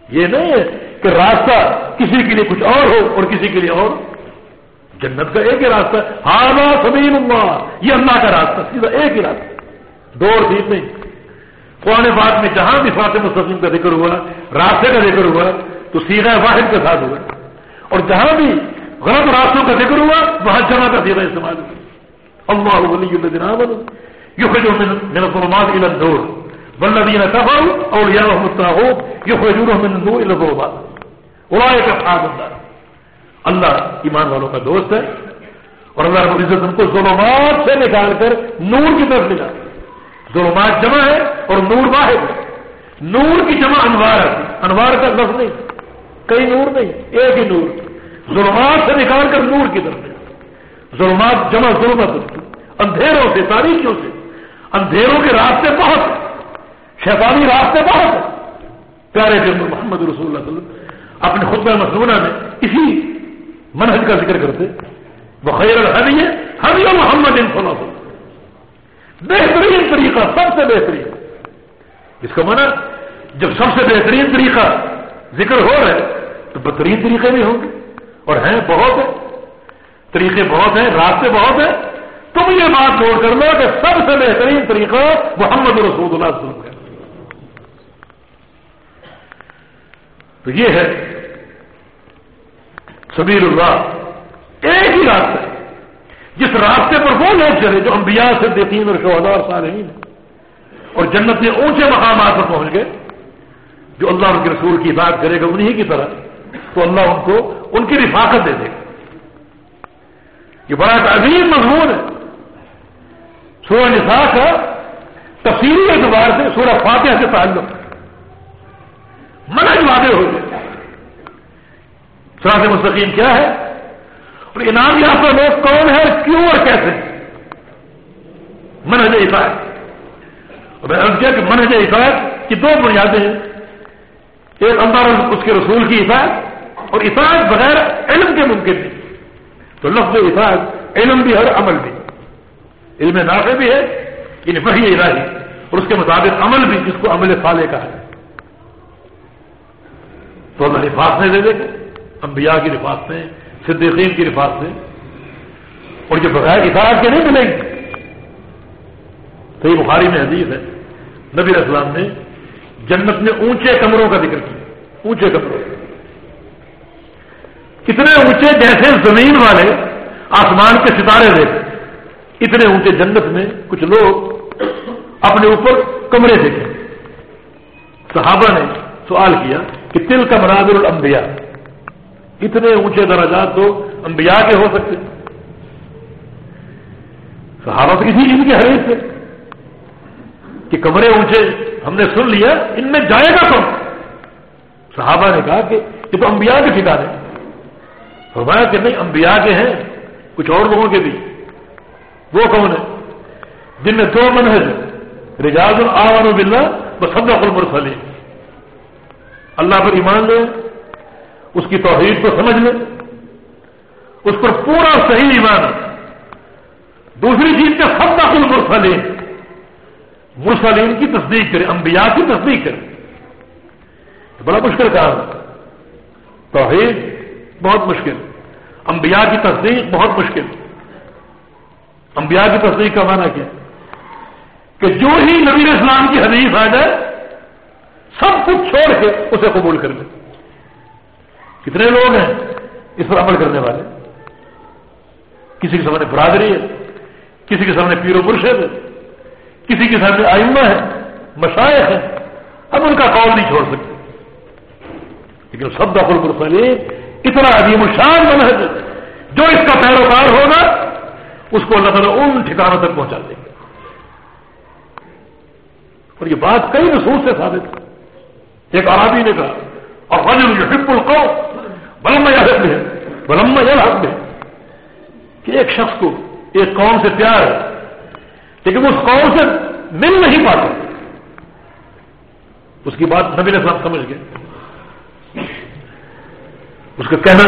یہ نہیں ہے کہ راستہ کسی کے لیے کچھ اور ہو اور کسی کے لیے اور۔ جنت کا ایک ہی راستہ ہارا سبین اللہ۔ یہ اللہ کا راستہ سیدھا ایک ہی راستہ دو اور تین نہیں۔ قرآن بات میں جہاں بھی فاطم مستقیم کا ذکر ہوا، راستے کا ذکر ہوا، تو سیدھا واحد کے ساتھ ہوا۔ اور جہاں بھی غلط راستوں کا ذکر ہوا، وہاں جمع کا سیدھا استعمال ہوا۔ اللہ ولی اللہ یو جو میرا فرماد علم دور والذین کفروا اولیاءهم الطاغوت یخرجونهم من النور الى الظلمات۔ اولئک اصحاب النار۔ اللہ ایمان والوں کا دوست ہے اور اللہ رب العزت ان کو ظلمات سے نکال کر نور کی طرف لے ظلمات جمع ہے اور نور واحد ہے۔ نور کی جمع انوار ہے۔ انوار کا لفظ نہیں، کئی نور نہیں، ایک ہی نور۔ ظلمات سے نکال کر نور کی طرف لے جاتا ظلمات جمع ظلمت اندھیروں سے تاریخیوں سے۔ اندھیروں کے راستے بہت ہیں۔ شیطانی راستے بہت ہیں۔ پیارے جنم محمد رسول اللہ صلی اللہ علیہ وسلم، اپنے خطبہ مصنوعہ میں اسی منہج کا ذکر کرتے بخیر الحدی ہے حبی محمد ان صلی اللہ بہترین طریقہ، سب سے بہترین۔ اس کا مانا جب سب سے بہترین طریقہ ذکر ہو رہا ہے، تو بہترین طریقے بھی ہوں گے۔ اور ہیں بہت ہیں۔ طریقے بہت ہیں، راستے بہت ہیں۔ تم یہ بات نوٹ کر لو کہ سب سے بہترین طریقہ محمد رسول اللہ صلی اللہ علیہ وسلم تو یہ ہے سبیر اللہ، ایک ہی راستہ ہے۔ جس راستے پر وہ لوگ چلے جو انبیاء سے دیکھیں اور شہدار صالحین اور جنت میں اونچے مقامات پر پہنچ گئے، جو اللہ ان کے رسول کی بات کرے گا، انہی کی طرح، تو اللہ ان کو ان کی رفاقت دے دے گا۔ یہ بڑا عظیم مضمون ہے۔ سورہ نساء کا تفصیلی اعتبار سے سورہ فاتحہ سے تعلق۔ منج وعدے ہو گئے۔ سراط مستقیم کیا ہے؟ اور انعام یافتہ لوگ کون ہے کیوں اور کیسے؟ منہج عفایت اور میں عرض کیا کہ منہج عفایت کی دو بنیادیں ہیں۔ ایک اللہ اس کے رسول کی حفاظت اور عفایت بغیر علم کے ممکن نہیں۔ تو لفظ حفاظت علم بھی اور عمل بھی۔ علم نافع بھی ہے یعنی وہی الہی، اور اس کے مطابق عمل بھی جس کو عمل فالے کا ہے۔ تو اللہ رفاق سے دے دے انبیاء کی رفاق سے صدیقین کی رفاق سے اور جو بغیر اطاعت کے نہیں ملیں گے صحیح بخاری میں حدیث ہے۔ نبی اسلام نے جنت میں اونچے کمروں کا ذکر کیا۔ اونچے کمروں۔ کتنے اونچے جیسے زمین والے آسمان کے ستارے دیکھے اتنے اونچے جنت میں کچھ لوگ اپنے اوپر کمرے دیکھے۔ صحابہ نے سوال کیا کہ تل کا مناظر الانبیاء؟ اتنے اونچے درجات تو انبیاء کے ہو سکتے صحابہ تو کسی ان کی حریف سے کہ کمرے اونچے ہم نے سن لیا، ان میں جائے گا کون؟ صحابہ نے کہا کہ یہ تو انبیاء کے ٹھکانے۔ فرمایا کہ نہیں، انبیاء کے ہیں، کچھ اور لوگوں کے بھی۔ وہ کون ہے جن میں دو منہج رجاز العمن باللہ بس صدق المرسلین۔ اللہ پر ایمان لے اس کی توحید کو سمجھ لے، اس پر پورا صحیح ایمان دوسری چیز کے سب کا کل مرسلین کی تصدیق کرے انبیاء کی تصدیق کرے بڑا مشکل کام توحید بہت مشکل، انبیاء کی تصدیق بہت مشکل۔ انبیاء کی تصدیق کا معنی کیا؟ کہ جو ہی نبی اسلام کی حدیث آ جائے، سب کچھ چھوڑ کے اسے قبول کر لیں کتنے لوگ ہیں اس پر عمل کرنے والے؟ کسی کے سامنے برادری ہے، کسی کے سامنے پیر و مرشد ہے، کسی کے سامنے آئمہ ہے مشائق ہے ہم ان کا قول نہیں چھوڑ سکتے۔ لیکن سب دخل مرسلیم اتنا عظیم الشان منحج جو اس کا پیروکار ہوگا، اس کو اللہ تعالیٰ ان ٹھکانوں تک پہنچا دیں گے اور یہ بات کئی رسول سے ثابت ہے۔ ایک عرابی نے کہا اور فضل یحب القو بلم یا حق ہے بلم یا حق ہے کہ ایک شخص کو ایک قوم سے پیار ہے، لیکن اس قوم سے مل نہیں پاتا۔ اس کی بات نبی نے سمجھ گئے۔ اس کا کہنا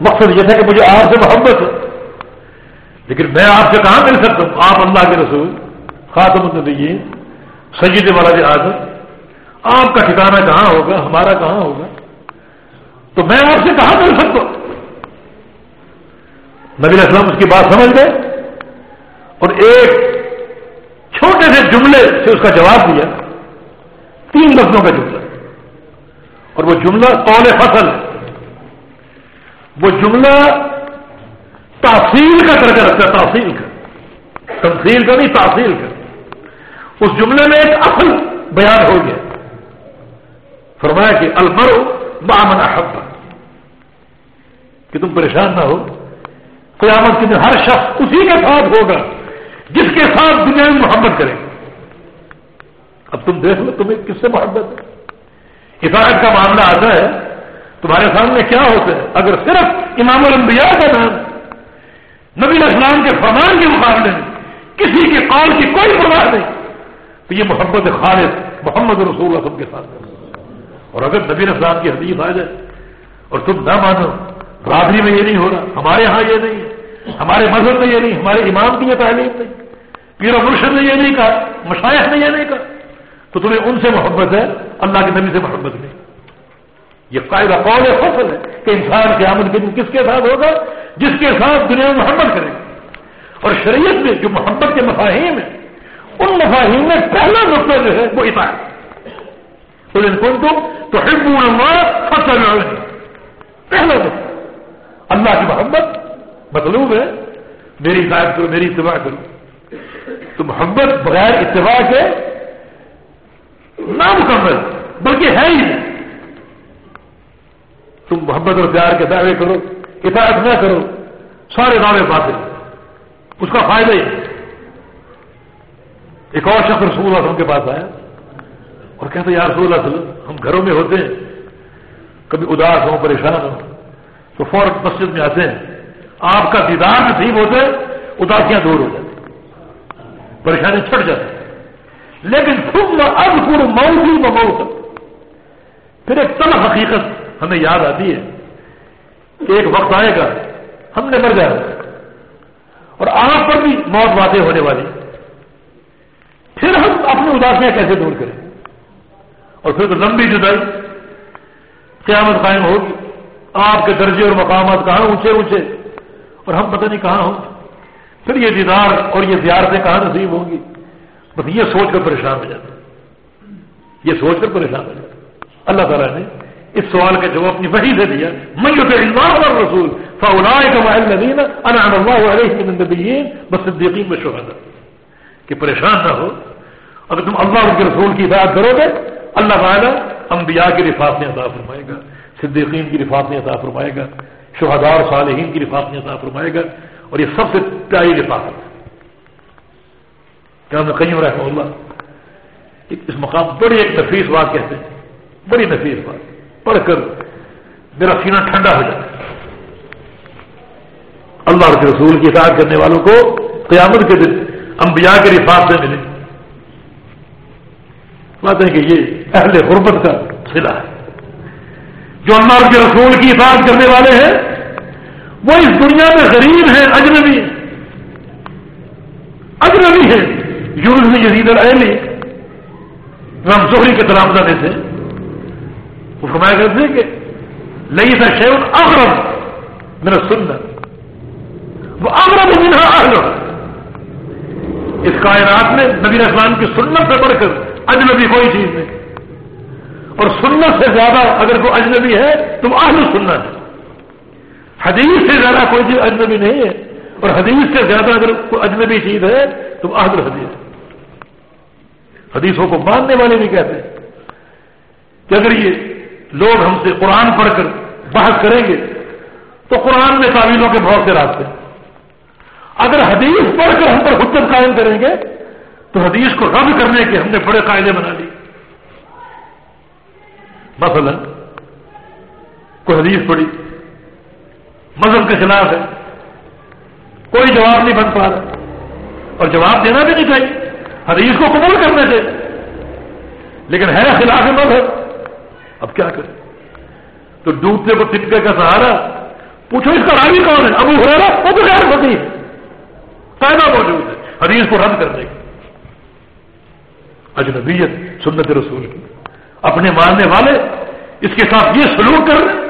مقصد یہ تھا کہ مجھے آپ سے محبت ہے، لیکن میں آپ سے کہاں مل سکتا ہوں؟ آپ اللہ کے رسول، خاتم النبیین سجید والا جی آدم آپ کا ٹھکانا کہاں ہوگا؟ ہمارا کہاں ہوگا؟ تو میں آپ سے کہاں مل سکتا ہوں؟ نبی اسلام اس کی بات سمجھ گئے اور ایک چھوٹے سے جملے سے اس کا جواب دیا، تین لفظوں کا جملہ۔ اور وہ جملہ قول فصل وہ جملہ تاثیل کا درجہ رکھتا ہے تاثیل کا۔ تنصیل کا نہیں تاثیل کا۔ اس جملے میں ایک اصل بیان ہو گیا۔ فرمایا کہ المرو بامن احب۔ کہ تم پریشان نہ ہو۔ قیامت کے دن ہر شخص اسی کے ساتھ ہوگا جس کے ساتھ دنیا میں محبت کرے۔ اب تم دیکھ لو تمہیں کس سے محبت ہے۔ حفاظت کا معاملہ آتا ہے۔ تمہارے سامنے کیا ہوتا ہے؟ اگر صرف امام الانبیاء کا نام، نبی اسلام کے فرمان کے مقابلے میں کسی کے قول کی کوئی پرواہ نہیں، تو یہ محبت خالد محمد رسول اللہ سب کے ساتھ اور اگر نبی اسلام کی حدیث آ جائے اور تم نہ مانو برادری میں یہ نہیں ہو رہا۔ ہمارے ہاں یہ نہیں۔ ہے ہمارے مذہب میں یہ نہیں۔ ہمارے امام کی یہ تعلیم نہیں۔ پیر و مرشد نے یہ نہیں کہا۔ مشائق نے یہ نہیں کہا۔ تو تمہیں ان سے محبت ہے۔ اللہ کے نبی سے محبت نہیں۔ یہ قاعدہ قول فصل ہے کہ انسان کے آمد کے دن کس کے ساتھ ہوگا؟ جس کے ساتھ دنیا میں محبت کرے گا۔ اور شریعت میں جو محبت کے مفاہیم ہیں، ان مفاہیم میں پہلا نقطہ جو ہے وہ اطاعت تو ان کو تو فصل پہلا نقطہ۔ اللہ کی محبت مطلوب ہے، میری اطاعت کرو، میری اتباع کرو۔ تو محبت بغیر اتباع کے نامکمل، بلکہ ہے ہی۔ تم محبت اور پیار کے دعوے کرو، اطاعت نہ کرو، سارے دعوے باطل۔ اس کا فائدہ ہی ایک اور شخص رسول اللہ وسلم کے پاس آیا اور کہتے یا رسول اللہ وسلم، ہم گھروں میں ہوتے ہیں، کبھی اداس ہوں، پریشان ہوں۔ تو فوراً مسجد میں آتے ہیں۔ آپ کا دیدار نصیب ہوتے اداسیاں دور ہو جاتی پریشانی چھٹ جاتی لیکن تم اب پور موت ہی بہت پھر ایک تل حقیقت ہمیں یاد آتی ہے۔ کہ ایک وقت آئے گا، ہم نے مر جائے اور آپ پر بھی موت واضح ہونے والی۔ پھر ہم اپنی اداسیاں کیسے دور کریں؟ اور پھر تو لمبی جدائی قیامت قائم ہوگی۔ آپ کے درجے اور مقامات کہاں اونچے اونچے؟ اور ہم پتہ نہیں کہاں ہوں۔ پھر یہ دیدار اور یہ زیارتیں کہاں نصیب ہوں گی؟ بس یہ سوچ کر پریشان ہو جاتے یہ سوچ کر پریشان ہو جاتے اللہ تعالیٰ نے اس سوال کا جواب اپنی وحی سے دیا۔ میں اللہ اور رسول بس صدیقین میں شہدا کہ پریشان نہ ہو۔ اگر تم اللہ کے رسول کی ہدایت کرو گے، اللہ تعالیٰ انبیاء کی رفاقتیں عطا فرمائے گا۔ صدیقین کی رفاقتیں عطا فرمائے گا شہدار صالحین کی رفاقتیں عطا فرمائے گا، اور یہ سب سے پیاری رفاقت ہے۔ کیا کہیں رحمہ اللہ اس مقام بڑی ایک نفیس بات کہتے ہیں، بڑی نفیس بات۔ پڑھ کر میرا سینہ ٹھنڈا ہو جائے اللہ کے رسول کی اطاعت کرنے والوں کو قیامت کے دن انبیاء کے رفاق سے ملے۔ بات ہے کہ یہ اہل غربت کا سلا ہے۔ جو اللہ کے رسول کی اطاعت کرنے والے ہیں، وہ اس دنیا میں غریب ہیں، اجنبی۔ اجنبی ہے یونس میں یزید العلی ہم زہری کے تلامزہ میں وہ فرمایا کرتے کہ لئی تھا شیون اغرب میرا سننا وہ اغرب منہا اہل اس کائنات میں نبی اسلام کی سنت سے بڑھ کر اجنبی کوئی چیز نہیں۔ اور سنت سے زیادہ اگر کوئی اجنبی ہے تو اہل سنت ہے۔ حدیث سے زیادہ کوئی چیز اجنبی نہیں ہے۔ اور حدیث سے زیادہ اگر کوئی اجنبی چیز ہے تو اہل الحدیث حدیثوں کو ماننے والے بھی کہتے ہیں کہ اگر یہ لوگ ہم سے قرآن پڑھ کر بحث کریں گے تو قرآن میں تعویلوں کے بہت سے راستے اگر حدیث پڑھ کر ہم پر حجت قائم کریں گے تو حدیث کو رد کرنے کے ہم نے بڑے قاعدے بنا لیے۔ مثلا کوئی حدیث پڑھی، مذہب کے خلاف ہے، کوئی جواب نہیں بن پا رہا۔ اور جواب دینا بھی نہیں چاہیے، حدیث کو قبول کرنے سے لیکن ہے خلاف مذہب، اب کیا کریں؟ تو ڈوبتے کو ٹپکے کا سہارا، پوچھو اس کا راوی کون ہے؟ ابو ہو رہا وہ تو غیر ہوتی ہے۔ فائدہ موجود ہے، حدیث کو رد کرنے کی اجنبیت، سنت رسول کی۔ اپنے ماننے والے، اس کے ساتھ یہ سلوک کر رہے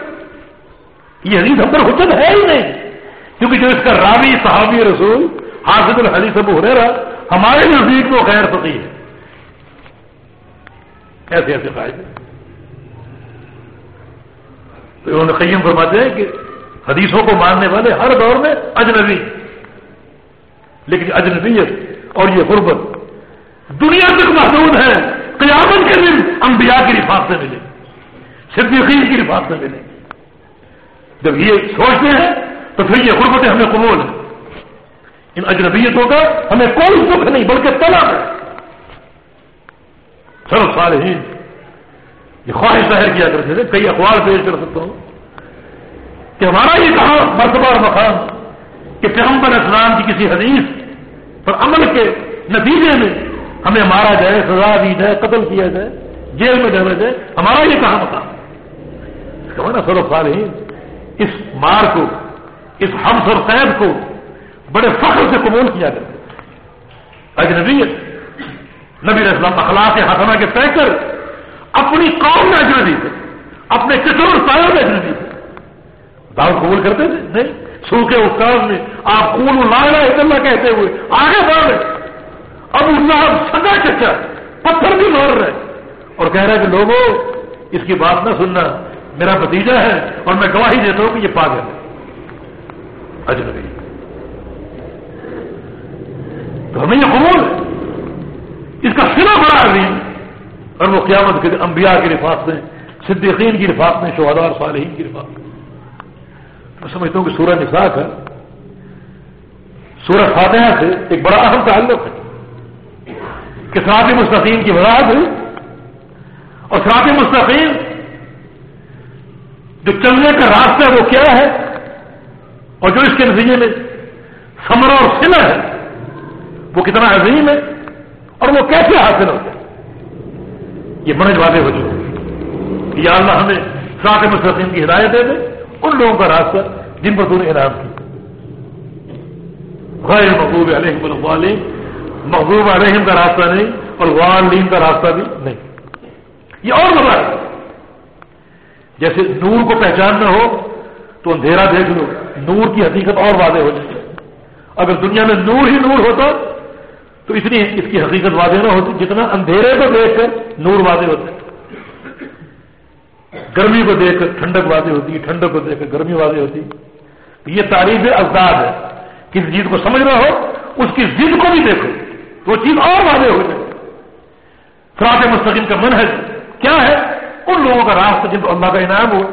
یہ حدیث ہم پر حجت ہے ہی نہیں۔ کیونکہ جو اس کا راوی، صحابی، رسول، حافظ الحدیث ابو ہریرا ہمارے نزدیک وہ غیر فقی ہے ایسے ایسے فائدے تو انہوں نے قیم فرماتے ہیں کہ حدیثوں کو ماننے والے ہر دور میں اجنبی۔ لیکن اجنبیت اور یہ غربت دنیا تک محدود ہے۔ قیامت کے دن انبیاء کی رفاق سے ملے، صدیقین کی رفاق سے ملے۔ جب یہ سوچتے ہیں، تو پھر یہ غربت ہمیں قبول ہے ان اجنبیتوں کا ہمیں کوئی دکھ نہیں، بلکہ طلب ہے۔ چلو سارے ہی یہ خواہش ظاہر کیا کرتے تھے، کئی اخبار پیش کر سکتا ہوں۔ کہ ہمارا یہ کہاں مرتبہ اور مقام کہ پیغمبر اسلام کی کسی حدیث پر عمل کے نتیجے میں ہمیں مارا جائے، سزا دی جائے، قتل کیا جائے، جیل میں ڈالا جائے، ہمارا یہ کہاں مقام؟ کہ سرو صالحین؟ اس مار کو، اس حمس اور قید کو بڑے فخر سے قبول کیا کرتے اجنبیت نبی اسلام اخلاق حسنہ کے طے کر اپنی قوم میں اجنبی تھے، اپنے کشور سایوں میں اجنبی تھے۔ دعوت قبول کرتے تھے؟ نہیں۔ سوکھے استاد میں آپ خون لا رہے اللہ کہتے ہوئے آگے بڑھ رہے اب اللہ سگا چچا پتھر بھی مار رہے اور کہہ رہے کہ لوگوں اس کی بات نہ سننا۔ میرا بتیجا ہے اور میں گواہی دیتا ہوں کہ یہ پاگل ہے۔ اجنبی تو ہمیں یہ قبول۔ ہے اس کا سلا بڑا عظیم۔ اور وہ قیامت کے انبیاء کی رفاق میں، صدیقین کی رفاق میں شہدا اور صالحین کی رفاق میں۔ میں سمجھتا ہوں کہ سورہ نساء کا، سورہ فاتحہ سے ایک بڑا اہم تعلق ہے۔ کہ سراط مستقیم کی وضاحت ہے اور سراط مستقیم جو چلنے کا راستہ ہے وہ کیا ہے اور جو اس کے نتیجے میں سمر اور سلا ہے، وہ کتنا عظیم ہے اور وہ کیسے حاصل ہوتے یہ بڑے واضح ہو چکے یا اللہ ہمیں سراط مستقیم کی ہدایت دے دے ان لوگوں کا راستہ جن پر نے انعام کی غیر محبوب علیہم الغالین محبوب علیہم کا راستہ نہیں اور والین کا راستہ بھی نہیں۔ یہ اور بڑا ہے۔ جیسے نور کو پہچاننا ہو تو اندھیرا دیکھ لو، نور کی حقیقت اور واضح ہو جائے اگر دنیا میں نور ہی نور ہوتا تو اتنی اس کی حقیقت واضح نہ ہوتی جتنا اندھیرے کو دیکھ کر نور واضح ہوتے گرمی کو دیکھ کر ٹھنڈک واضح ہوتی ہے ٹھنڈک کو دیکھ کر گرمی واضح ہوتی۔ یہ تعریف ازداد ہے۔ کس چیز کو سمجھ رہا ہو، اس کی ضد کو بھی دیکھو۔ وہ چیز اور واضح ہو جائے۔ فراط مستقیم کا منحج کیا ہے؟ ان لوگوں کا راستہ جن کو اللہ کا انعام ہو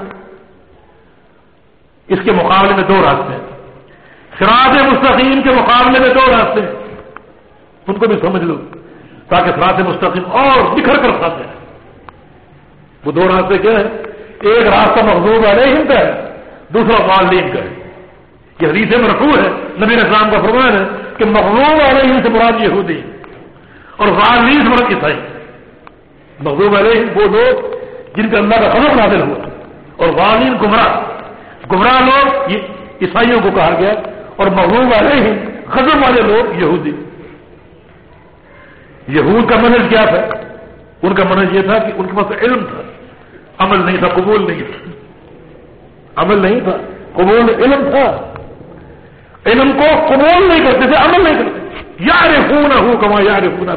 اس کے مقابلے میں دو راستے ہیں۔ فراط مستقیم کے مقابلے میں دو راستے ہیں۔ ان کو بھی سمجھ لو، تاکہ فراط مستقیم اور بکھر کر ساتھ ہیں وہ دو راستے کیا ہے ایک راستہ محبوب علیہم کا ہے، دوسرا والدین کا ہے۔ یہ حدیث میں رکھو ہے، نبی اسلام کا فرمان ہے کہ محبوب علیہم سے مراد یہودی اور والدین سے مراد عیسائی محبوب علیہم وہ لوگ جن کا اللہ کا خبر نازل ہوا اور والدین گمراہ۔ گمراہ لوگ یہ عیسائیوں کو کہا گیا اور محبوب علیہم خزم والے لوگ یہودی یہود کا منل کیا تھا؟ ان کا منج یہ تھا کہ ان کے پاس علم تھا۔ عمل نہیں تھا، قبول نہیں تھا۔ عمل نہیں تھا، قبول علم تھا۔ علم کو قبول نہیں کرتے تھے، عمل نہیں کرتے یار خون ہو کما یار خون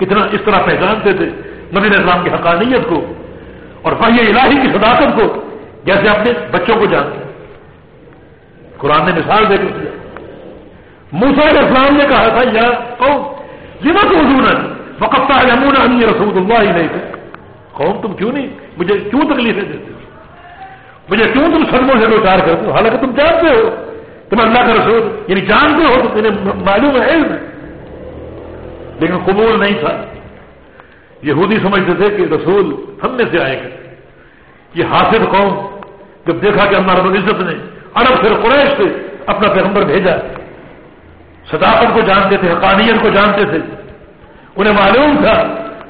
کتنا اس طرح پہچانتے تھے نبی اسلام کی حقانیت کو اور فہی الہی کی صداقت کو، جیسے اپنے بچوں کو جانتے قرآن نے مثال دے کر دیا موسا اسلام نے کہا تھا، یا قوم حضور وقت یمون انی رسول اللہ ہی نہیں تھے قوم، تم کیوں نہیں؟ مجھے کیوں تکلیفیں دیتے ہو؟ مجھے کیوں تم سدموں سے دو چار کرتے ہو؟ حالانکہ تم جانتے ہو۔ تم اللہ کا رسول یعنی جانتے ہو تو تمہیں معلوم ہے، علم لیکن قبول نہیں تھا۔ یہودی سمجھتے تھے کہ رسول ہم میں سے آئے گا۔ یہ حاصل قوم جب دیکھا کہ اللہ رب العزت نے عرب پھر قریش سے اپنا پیغمبر بھیجا۔ صداقت کو جانتے تھے، حقانیت کو جانتے تھے۔ انہیں معلوم تھا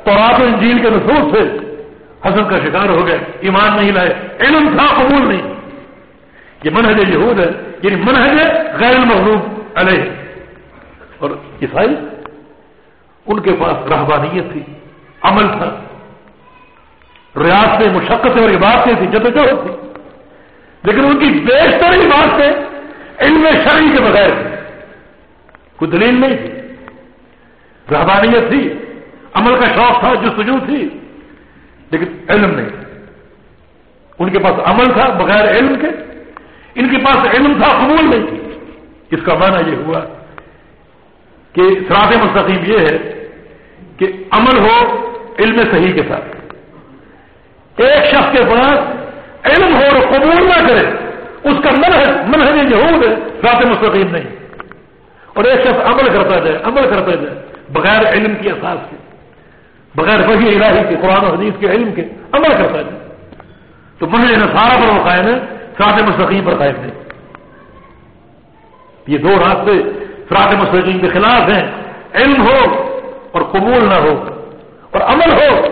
تو انجیل کے نصوص سے حسن کا شکار ہو گئے، ایمان نہیں لائے، علم تھا، قبول نہیں۔ یہ منہج یہود ہے۔ یعنی منہج غیر محروب علیہ۔ اور عیسائی ان کے پاس رہبانیت تھی، عمل تھا۔ ریاست مشقت اور عبادتیں تھی جدوجہد تھی لیکن ان کی بیشتر عبادتیں علم شرعی کے بغیر تھی کوئی دلیل نہیں تھی۔ رہبانیت تھی، عمل کا شوق تھا جو سجو تھی، لیکن علم نہیں۔ ان کے پاس عمل تھا بغیر علم کے۔ ان کے پاس علم تھا، قبول نہیں۔ اس کا معنی یہ ہوا کہ سرات مستقیم یہ ہے کہ عمل ہو علم صحیح کے ساتھ۔ ایک شخص کے پاس علم ہو اور قبول نہ کرے، اس کا منحج منحج یہود ہے سرات مستقیم نہیں۔ اور ایک شخص عمل کرتا جائے، عمل کرتا جائے، بغیر علم کی احساس کے، بغیر وہی الہی کے، قرآن و حدیث کے، علم کے، عمل کرتا جائے۔ تو منہج نصارہ پر وہ قائم ہے۔ سرات مستقیم پر قائم نہیں یہ دو راستے سرات مستقیم کے خلاف ہیں۔ علم ہو اور قبول نہ ہو، اور عمل ہو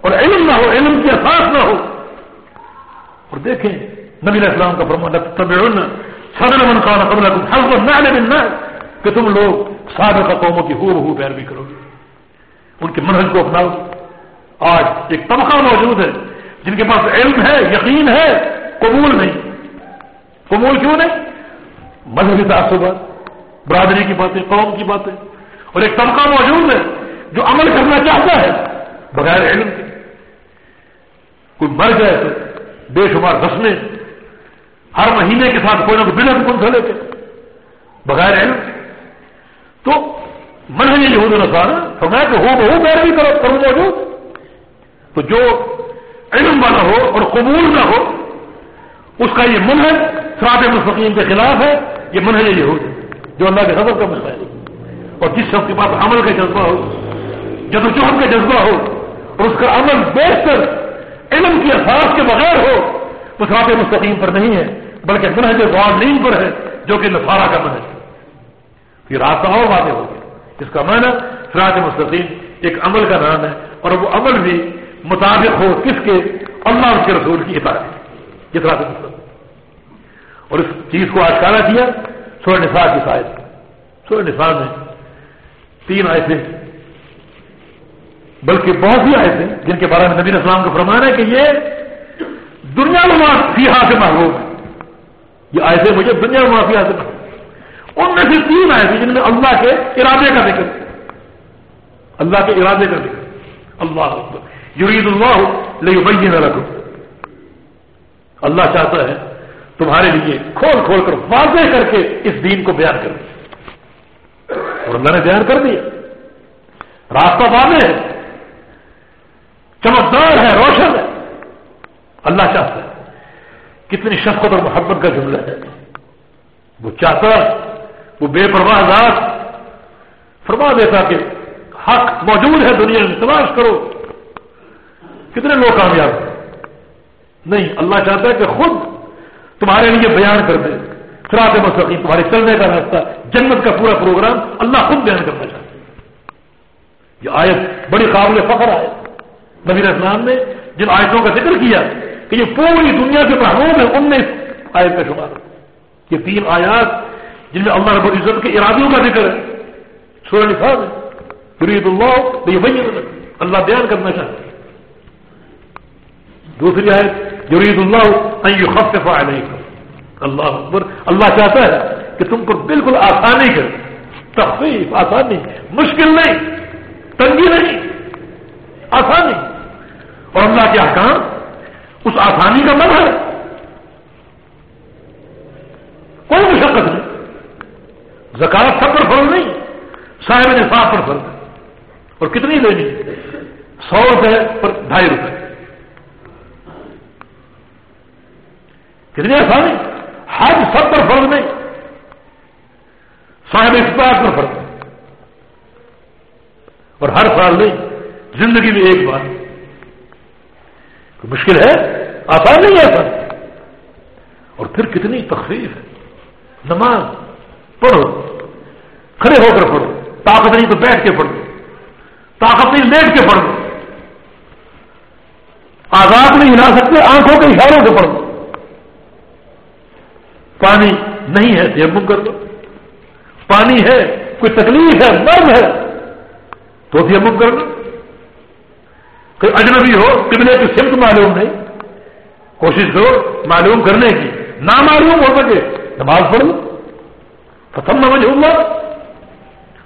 اور علم نہ ہو، علم کی احساس نہ ہو۔ اور دیکھیں، نبی علیہ السلام کا فرمان صدر من خان قبل کہ تم لوگ سابقہ قوموں کی ہو بہو پیروی کرو گے۔ ان کے منہج کو اپناؤ۔ آج ایک طبقہ موجود ہے جن کے پاس علم ہے، یقین ہے قبول نہیں۔ قبول کیوں نہیں؟ مذہبی تعصبات، برادری کی باتیں، قوم کی باتیں۔ اور ایک طبقہ موجود ہے جو عمل کرنا چاہتا ہے بغیر علم کے۔ کوئی مر جائے تو بے شمار رسمیں ہر مہینے کے ساتھ کوئی نہ کوئی بلند کن سے کے بغیر علم تو من ہے یہ نسان تو میں کہ ہو بہو پیروی کرو کروں موجود۔ تو جو علم والا ہو اور قبول نہ ہو اس کا یہ من ہے سراب مستقیم کے خلاف ہے، یہ من ہے یہ جو اللہ کے حضرت کا مسئلہ ہے۔ اور جس شخص کے پاس عمل کا جذبہ ہو جد کا جذبہ ہو، اور اس کا عمل بیشتر علم کی احساس کے بغیر ہو، وہ سرات مستقیم پر نہیں ہے، بلکہ منہج غالین پر ہے، جو کہ نفارا کا من ہے۔ یہ راستہ اور واضح ہو گیا۔ اس کا معنی سراط مستقیم ایک عمل کا نام ہے، اور وہ عمل بھی مطابق ہو کس کے؟ اللہ اس کے رسول کی اطاعت یہ سراط مستقیم اور اس چیز کو آشکارا کیا، سورہ نساء کی شاید سورہ نساء میں تین آئے تھے بلکہ بہت سی آئے تھے جن کے بارے میں نبی اسلام کا فرمان ہے کہ یہ دنیا میں فیحا سے محروم ہے یہ آئے مجھے دنیا میں معافی حاصل ان میں سے تین آئے تھے جن میں اللہ کے ارادے کا ذکر۔ اللہ کے ارادے کا ذکر۔ اللہ یرید اللہ لے بھائی نہ رکھو اللہ چاہتا ہے تمہارے لیے کھول کھول کر واضح کر کے اس دین کو بیان کر دیا۔ اور اللہ نے بیان کر دیا۔ راستہ بانے ہے۔ چمکدار ہے، روشن ہے۔ اللہ چاہتا ہے۔ کتنی شفقت اور محبت کا جملہ ہے۔ وہ چاہتا وہ بے پرواہ ذات۔ فرما دیتا کہ حق موجود ہے، دنیا میں تلاش کرو۔ کتنے لوگ کامیاب ہیں۔ نہیں، اللہ چاہتا ہے کہ خود تمہارے لیے بیان کر دے۔ سراط مستقیم، تمہارے چلنے کا راستہ، جنت کا پورا پروگرام اللہ خود بیان کرنا چاہتا ہے۔ یہ آیت بڑی قابل فخر آئے نبی اسلام نے جن آیتوں کا ذکر کیا کہ یہ پوری دنیا کے محروم ہے ان میں اس آیت کا شمار یہ تین آیات جن میں اللہ رب العزت کے ارادوں کا ذکر ہے۔ سورہ نفاذ ہے یرید اللہ یہ اللہ بیان کرنا چاہتے دوسری آیت یرید اللہ ان یخفف علیکم اللہ اکبر اللہ چاہتا ہے کہ تم کو بالکل آسانی کر تخفیف آسانی. مشکل نہیں. تنگی نہیں. آسانی. اور اللہ کے احکام اس آسانی کا من ہے. کوئی مشقت نہیں. زکات سب پر فرض نہیں. صاحب نے پر فرض. اور کتنی لینی سو روپئے پر ڈھائی روپئے کتنی آسانی حج سب پر فرض نہیں، صاحب اخبار پر فرض اور ہر سال نہیں، زندگی میں ایک بار۔ مشکل ہے؟ آسان نہیں ہے سر اور پھر کتنی تخفیف ہے۔ نماز پڑھو، کھڑے ہو کر پڑھو، طاقت نہیں تو بیٹھ کے پڑھو، طاقت نہیں لیٹ کے پڑھو۔ آزاد نہیں ہلا سکتے، آنکھوں کے اشاروں سے پڑھو۔ پانی نہیں ہے تیمم کر دو پانی ہے، کوئی تکلیف ہے مرد ہے، تو تیمم کر دو کوئی اجنبی ہو، قبلے کی سمت معلوم نہیں۔ کوشش کرو معلوم کرنے کی۔ نہ معلوم ہو سکے، نماز پڑھ لو۔ ختم نماز اللہ۔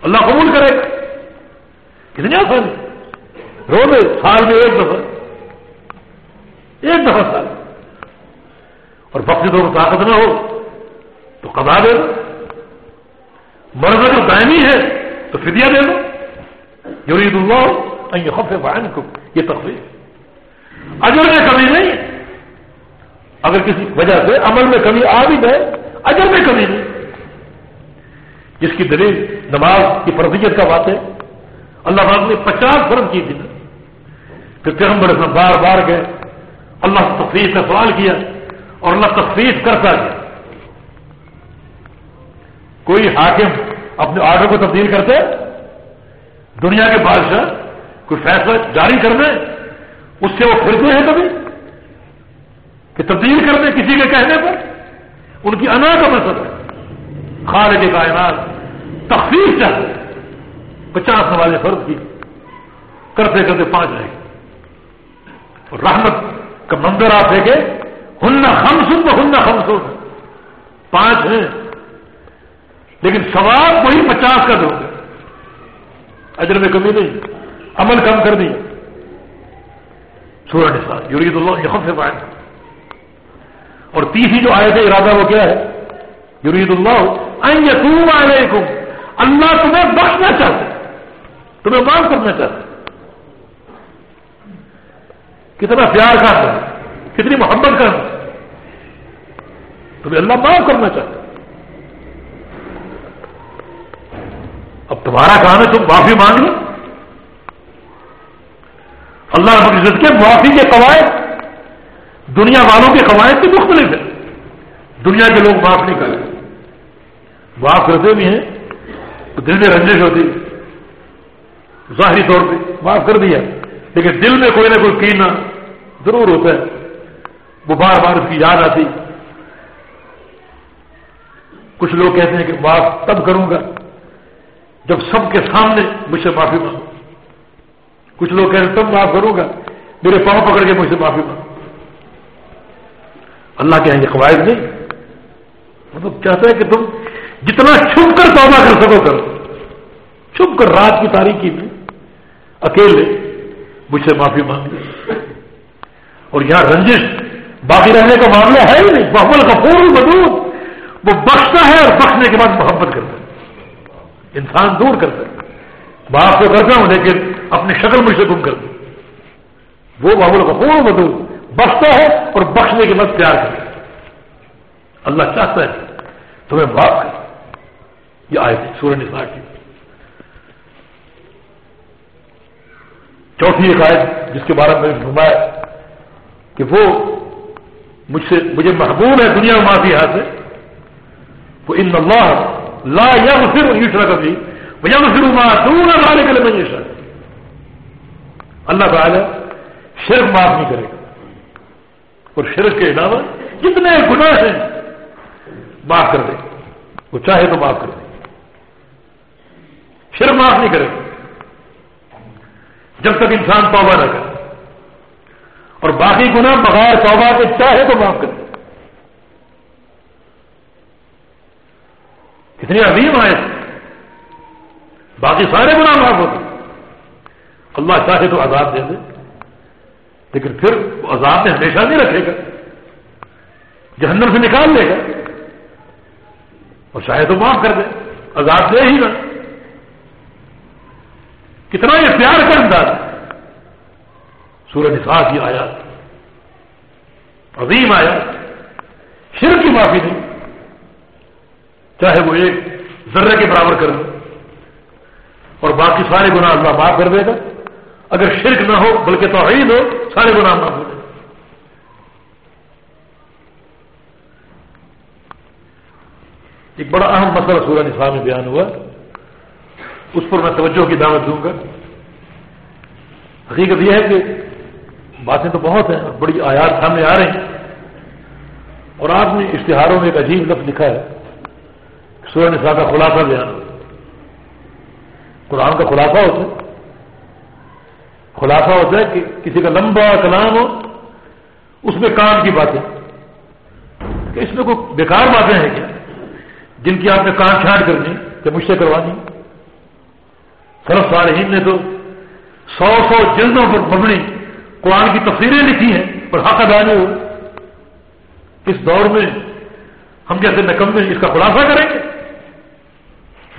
اللہ قبول کرے۔ گا کتنی آسان روز سال میں ایک دفعہ۔ ایک دفعہ سال۔ اور وقت طور طاقت نہ ہو۔ تو قضا دے دو۔ مرض جو دائمی ہے تو فدیہ دے دو۔ یورید اللہ یہ خف کو یہ تفریح اجر میں کمی نہیں۔ اگر کسی وجہ سے عمل میں کمی آ بھی گئے اجر میں کمی نہیں۔ جس کی دلیل نماز کی فرضیت کا بات ہے۔ اللہ نے پچاس فرض کی تھی۔ پھر پھر ہم بار بار گئے۔ اللہ تفریح کا سوال کیا اور اللہ تفریح کرتا گیا۔ کوئی حاکم اپنے آرڈر کو تبدیل کرتے، دنیا کے بادشاہ کوئی فیصلہ جاری کر دیں اس سے وہ پھرتے ہیں کبھی؟ کہ تبدیل کر دیں کسی کے کہنے پر؟ ان کی انا کا مقصد ہے۔ خال کے کائنات، تخفیف چاہتے پچاس نوازے فرض کی کرتے کرتے پانچ رہے۔ اور رحمت کا منظر آپ دیکھے ہننا ہم سن تو ہننا ہم سن پانچ ہیں۔ لیکن سواب وہی پچاس کا دو گے۔ اجر میں کمی نہیں، عمل کم کر دی۔ سورہ نساء یورید اللہ یہاں سے پائے اور تیسری جو آئے تھے ارادہ وہ کیا ہے؟ یورید اللہ این یقوم علیکم۔ اللہ تمہیں بخشنا چاہتے تمہیں معاف کرنا چاہتے کتنا پیار کرنا کتنی محبت کرنا تمہیں اللہ معاف کرنا چاہتے اب تمہارا کام ہے تم معافی مانگ لو۔ اللہ رب العزت کے معافی کے قواعد دنیا والوں کے قواعد سے مختلف ہے دنیا کے لوگ معاف نہیں کرتے۔ معاف کرتے بھی ہیں تو دل میں رنجش ہوتی۔ ظاہری طور پہ معاف کر دیا۔ لیکن دل میں کوئی نہ کوئی کینا ضرور ہوتا ہے۔ وہ بار بار اس کی یاد آتی۔ کچھ لوگ کہتے ہیں کہ معاف تب کروں گا جب سب کے سامنے مجھ سے معافی مانگو۔ کچھ لوگ کہہ رہے تب معاف کروں گا، میرے پاؤں پکڑ کے مجھ سے معافی مانگو۔ اللہ کے یہاں یہ قواعد نہیں۔ مطلب چاہتا ہے کہ تم جتنا چھپ کر توبہ کر سکو کرو۔ چھپ کر رات کی تاریخی میں اکیلے مجھ سے معافی مانگ لے۔ اور یہاں رنجش باقی رہنے کا معاملہ ہے ہی نہیں۔ محمل کا پورن مدود وہ بخشتا ہے اور بخشنے کے بعد محبت کرتا ہے۔ انسان دور کرتا ہے باپ تو کرتا ہوں لیکن اپنی شکل مجھ سے گم کر دوں وہ بابل کا پورا بدو، بخشتا ہے اور بخشنے کے بعد پیار کرتا ہے۔ اللہ چاہتا ہے تمہیں باپ کر یہ آئے تھے سورہ نسا کی۔ چوتھی ایک آیت جس کے بارے میں گھمایا کہ وہ مجھ سے، مجھے محبوب ہے دنیا میں معافی ہاتھ سے۔ وہ ان اللہ لا یا پھر عیشرا کبھی یا پھر دور لانے کے لیے اللہ تعالی شرک معاف نہیں کرے گا. اور شرک کے علاوہ جتنے گناہ ہیں معاف کر دے وہ چاہے تو معاف کر دے شرک معاف نہیں کرے گا. جب تک انسان توبہ نہ کرے اور باقی گناہ بغیر توبہ کے چاہے تو معاف کر کتنی عظیم آئے باقی سارے گناہ معاف ہوتے اللہ چاہے تو عذاب دے دے، لیکن پھر وہ عذاب میں ہمیشہ نہیں رکھے گا۔ جہنم سے نکال لے گا۔ اور چاہے تو معاف کر دے، عذاب دے ہی نا کتنا یہ پیار کا انداز۔ سورج نساء کی آیا عظیم آیا شر کی معافی نہیں۔ چاہے وہ ایک ذرے کے برابر کر دے اور باقی سارے گناہ اللہ معاف کر دے گا۔ اگر شرک نہ ہو، بلکہ توحید ہو، سارے گناہ معاف ہو جائے ایک بڑا اہم مسئلہ سورہ نساء میں بیان ہوا۔ اس پر میں توجہ کی دعوت دوں گا۔ حقیقت یہ ہے کہ باتیں تو بہت ہیں بڑی آیات سامنے آ رہی ہیں۔ اور آپ نے اشتہاروں میں ایک عجیب لفظ لکھا ہے۔ سورہ نساء کا خلاصہ بیان ہو۔ قرآن کا خلاصہ ہوتا ہے۔ خلاصہ ہوتا ہے کہ کسی کا لمبا کلام ہو، اس میں کام کی باتیں۔ کہ اس میں کوئی بیکار باتیں ہیں کیا؟ جن کی آپ نے کام چھانٹ کرنی کہ مجھ سے کروانی سرف صالحین نے تو سو سو جلدوں پر مبنی قرآن کی تفسیریں لکھی ہیں، پر حق ادا نہیں ہو۔ اس دور میں ہم جیسے نکمے اس کا خلاصہ کریں گے۔